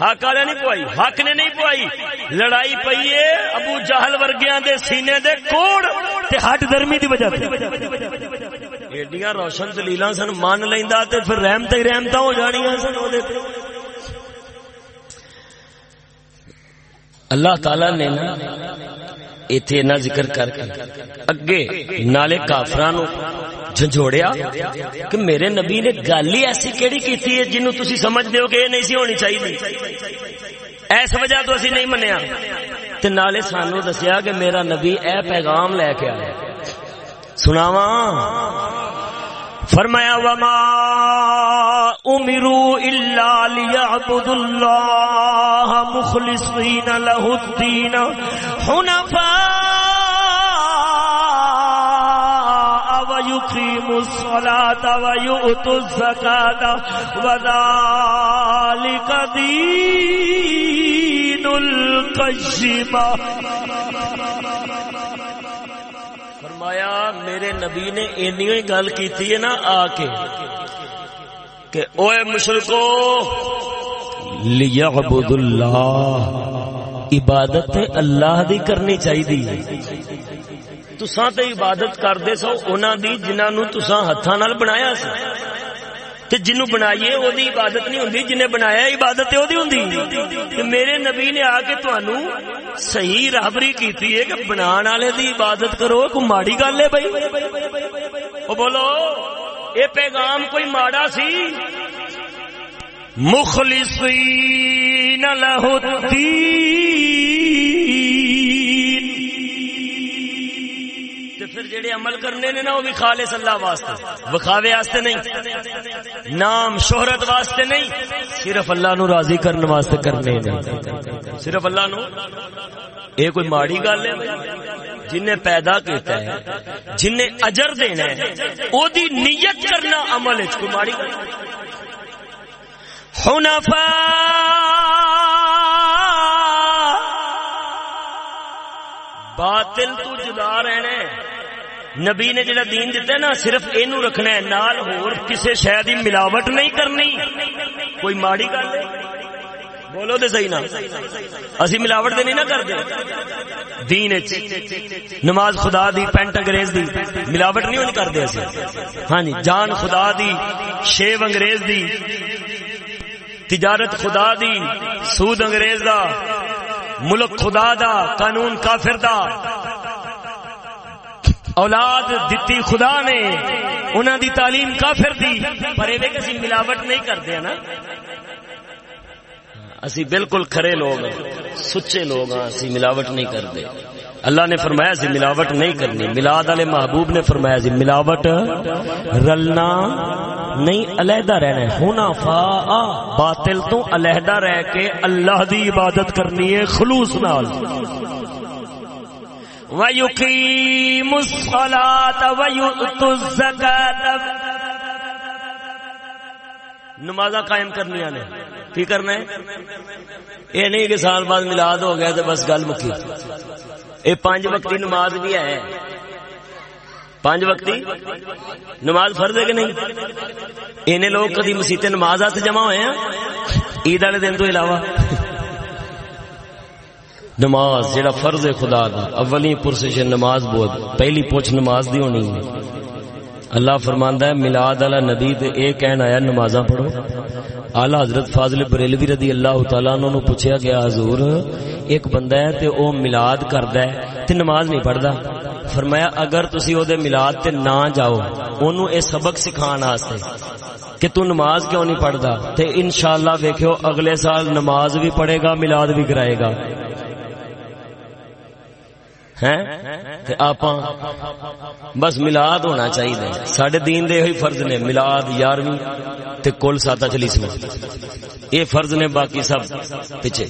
حق والے نہیں پوائی، حق نے نہیں پوائی۔ لڑائی پئی ہے ابو جہل ورگیاں دے سینے دے کوڑ تے ہٹ درمی دی وجہ ایڈیاں روشن دلیل سن مان لینا تے پھر رحمت ہی رحمت ہو جانیا سن وہ اللہ تعالی نے نا ایتھے نہ ذکر کر کے اگے نالے کافراں نو جھنجھوڑیا کہ میرے نبی نے گل ہی ایسی کیڑی کیتی ہے جنوں تسی سمجھ دیو کہ یہ نہیں سی ہونی چاہیے اس وجہ تو اسی نہیں منیا تے نالے سانو دسیا کہ میرا نبی اے پیغام لے کے آیا سناواں۔ فرمایا، وما امروا الا ليعبدوا الله مخلصين له الدين حنفاء ويقيموا الصلاة ويؤتوا الزكاة وذلك دين القيمة فرمایا، میرے نبی نے اینی گل کی نا آ کے کہ اوے مشرکو لیعبد اللہ عبادت اللہ دی کرنی چاہیے تساں تے عبادت کردے سو، انہاں دی جنہاں نو تساں ہتھاں نال بنایا سی تے جنوں بنائیے او دی عبادت نہیں ہوندی، جنہیں بنایا عبادت تے او دی ہوندی۔ تے میرے نبی نے آ کے تانوں صحیح راہبری کیتی ہے کہ بنان والے دی عبادت کرو کوئی ماڑی گل ہے بھائی۔ او بولو، اے پیغام کوئی ماڑا سی؟ مخلصین لہ الدین۔ جڑے عمل کرنے نے نا وہ بھی خالص اللہ واسطے۔ وکھاوے واسطے نہیں۔ نام، شہرت واسطے نہیں۔ صرف اللہ نو راضی کرنے واسطے کرنے نے۔ صرف اللہ نو۔ اے کوئی ماڑی گل ہے جن نے پیدا کیتا ہے جن نے اجر دینا ہے، او دی نیت کرنا عمل ہے کوئی ماڑی گل حنفاء۔ باطل تو جدا رہنا ہے۔ نبی نے جڑا دین دیتا ہے نا، صرف اینو رکھنا ہے، نال ہور کسے شے دی ملاوٹ نہیں کرنی۔ کوئی ماڑی گل بولو تے صحیح نا اسی ملاوٹ دے نہیں نہ کردے دین وچ نماز خدا دی، پینٹ انگریز دی۔ ملاوٹ نہیں ہونی کردے اسی۔ ہاں جی جان خدا دی، شیو انگریز دی۔ تجارت خدا دی، سود انگریز دا۔ ملک خدا دا، قانون کافر دا۔ اولاد دتی خدا نے، انہاں دی تعلیم کافر دی، پر ایویں کہ ملاوٹ نہیں کردے نا۔ اسی بالکل کھرے لوگ ہیں، سچے لوگ ہیں، اسی ملاوٹ نہیں کرتے اللہ نے فرمایا سی ملاوٹ نہیں کرنی۔ ملاد والے محبوب نے فرمایا سی ملاوٹ رلنا نہیں، علیحدہ رہنا ہے۔ ہونا فا باطل تو علیحدہ رہ کے اللہ دی عبادت کرنی ہے، خلوص نال۔ وَيُقِيمُ الصَّلَاةَ وَيُؤْتُ الزَّكَاةَ نمازاں قائم کرنی نے کی کرنا ہے یہ نہیں کہ سال بعد ملاد ہو گیا تو بس گل مکی۔ یہ پانچ وقتی نماز بھی ہے۔ پانچ وقتی؟ نماز فرض ہے کہ نہیں؟ انہیں لوگ کدی مسیح نماز ہاتھ جمع ہوئے ہیں۔ عید والے دن تو علاوہ۔ نماز جڑا فرض ہے خدا دا، اولی پرسش نماز بہت۔ پہلی پوچھ نماز دی ہونی ہے۔ اللہ فرماندا ہے میلاد والا نبی تے اے کہن آیا، نمازاں پڑھو۔ اعلی حضرت فاضل بریلوی رضی اللہ تعالی عنہ نو پوچھیا گیا، حضور، ایک بندہ ہے تے او میلاد کردا ہے تے نماز نہیں پڑھدا۔ فرمایا، اگر تسی او دے میلاد تے نہ جاؤ، اونوں اے سبق سکھان واسطے کہ تو نماز کیوں نہیں پڑھدا۔ تے انشاءاللہ ویکھو اگلے سال نماز بھی پڑھے گا میلاد بھی کرائے گا۔ بس ملاد ہونا چاہیے۔ سڈے دین دے ہوئی فرض نے ملاد یارویں تے کل ساتا چلی سو یہ فرض نے باقی سب پیچھے۔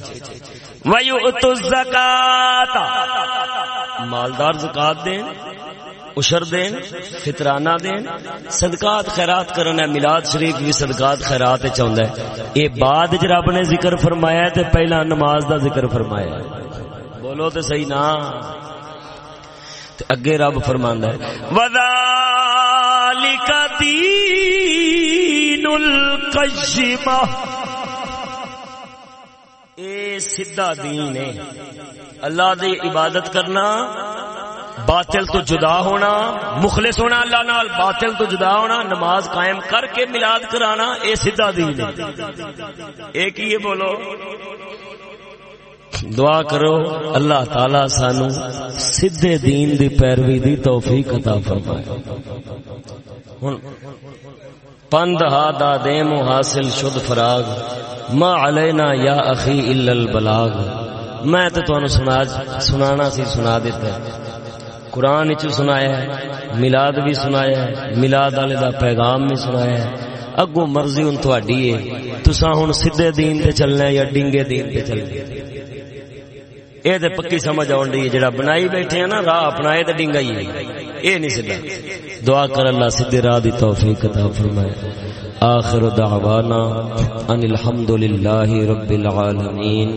مالدار زکات دین اشر دین، فطرانہ دین، صدقات خیرات کرنا ملاد شریف بھی صدقات خیرات چاہتا ہے۔ یہ بعد چ رب نے ذکر فرمایا تے پہلا نماز دا ذکر فرمایا بولو تے صحیح نا۔ اگے رب فرماندا ہے۔ وذالک دین القیمہ اے سیدھا دین ہے۔ اللہ دی عبادت کرنا، باطل تو جدا ہونا، مخلص ہونا اللہ نال، باطل تو جدا ہونا، نماز قائم کر کے میلاد کرانا، اے سیدھا دین ہے۔ ایک ہی بولو؟ دعا کرو، اللہ تعالی سانو سیدھے دین دی پیروی دی توفیق عطا فرمائے۔ ہن، پند ہا دا دیم حاصل شد فراغ۔ ما علینا یا اخی الا البلاغ۔ میں تو تانوں سنا، سنانا سی، سنا دیتا ہے۔ قرآن چ سنایا ہے میلاد بھی سنایا ہے میلاد والے دا پیغام بھی سنایا ہے۔ اگو مرضی ہن تہاڈی ہے۔ تساں ہن سیدھے دین تے چلنا یا ڈنگے دین تے چلنا اے تے پکی سمجھ آن دی جڑا بنائی بیٹھے ہیں نا راہ اپنا اے تے ڈنگا ہی اے نہیں سیدھا دعا کر اللہ سیدھے راہ دی توفیق عطا فرمائے آخر دعوانا ان الحمد للہ رب العالمین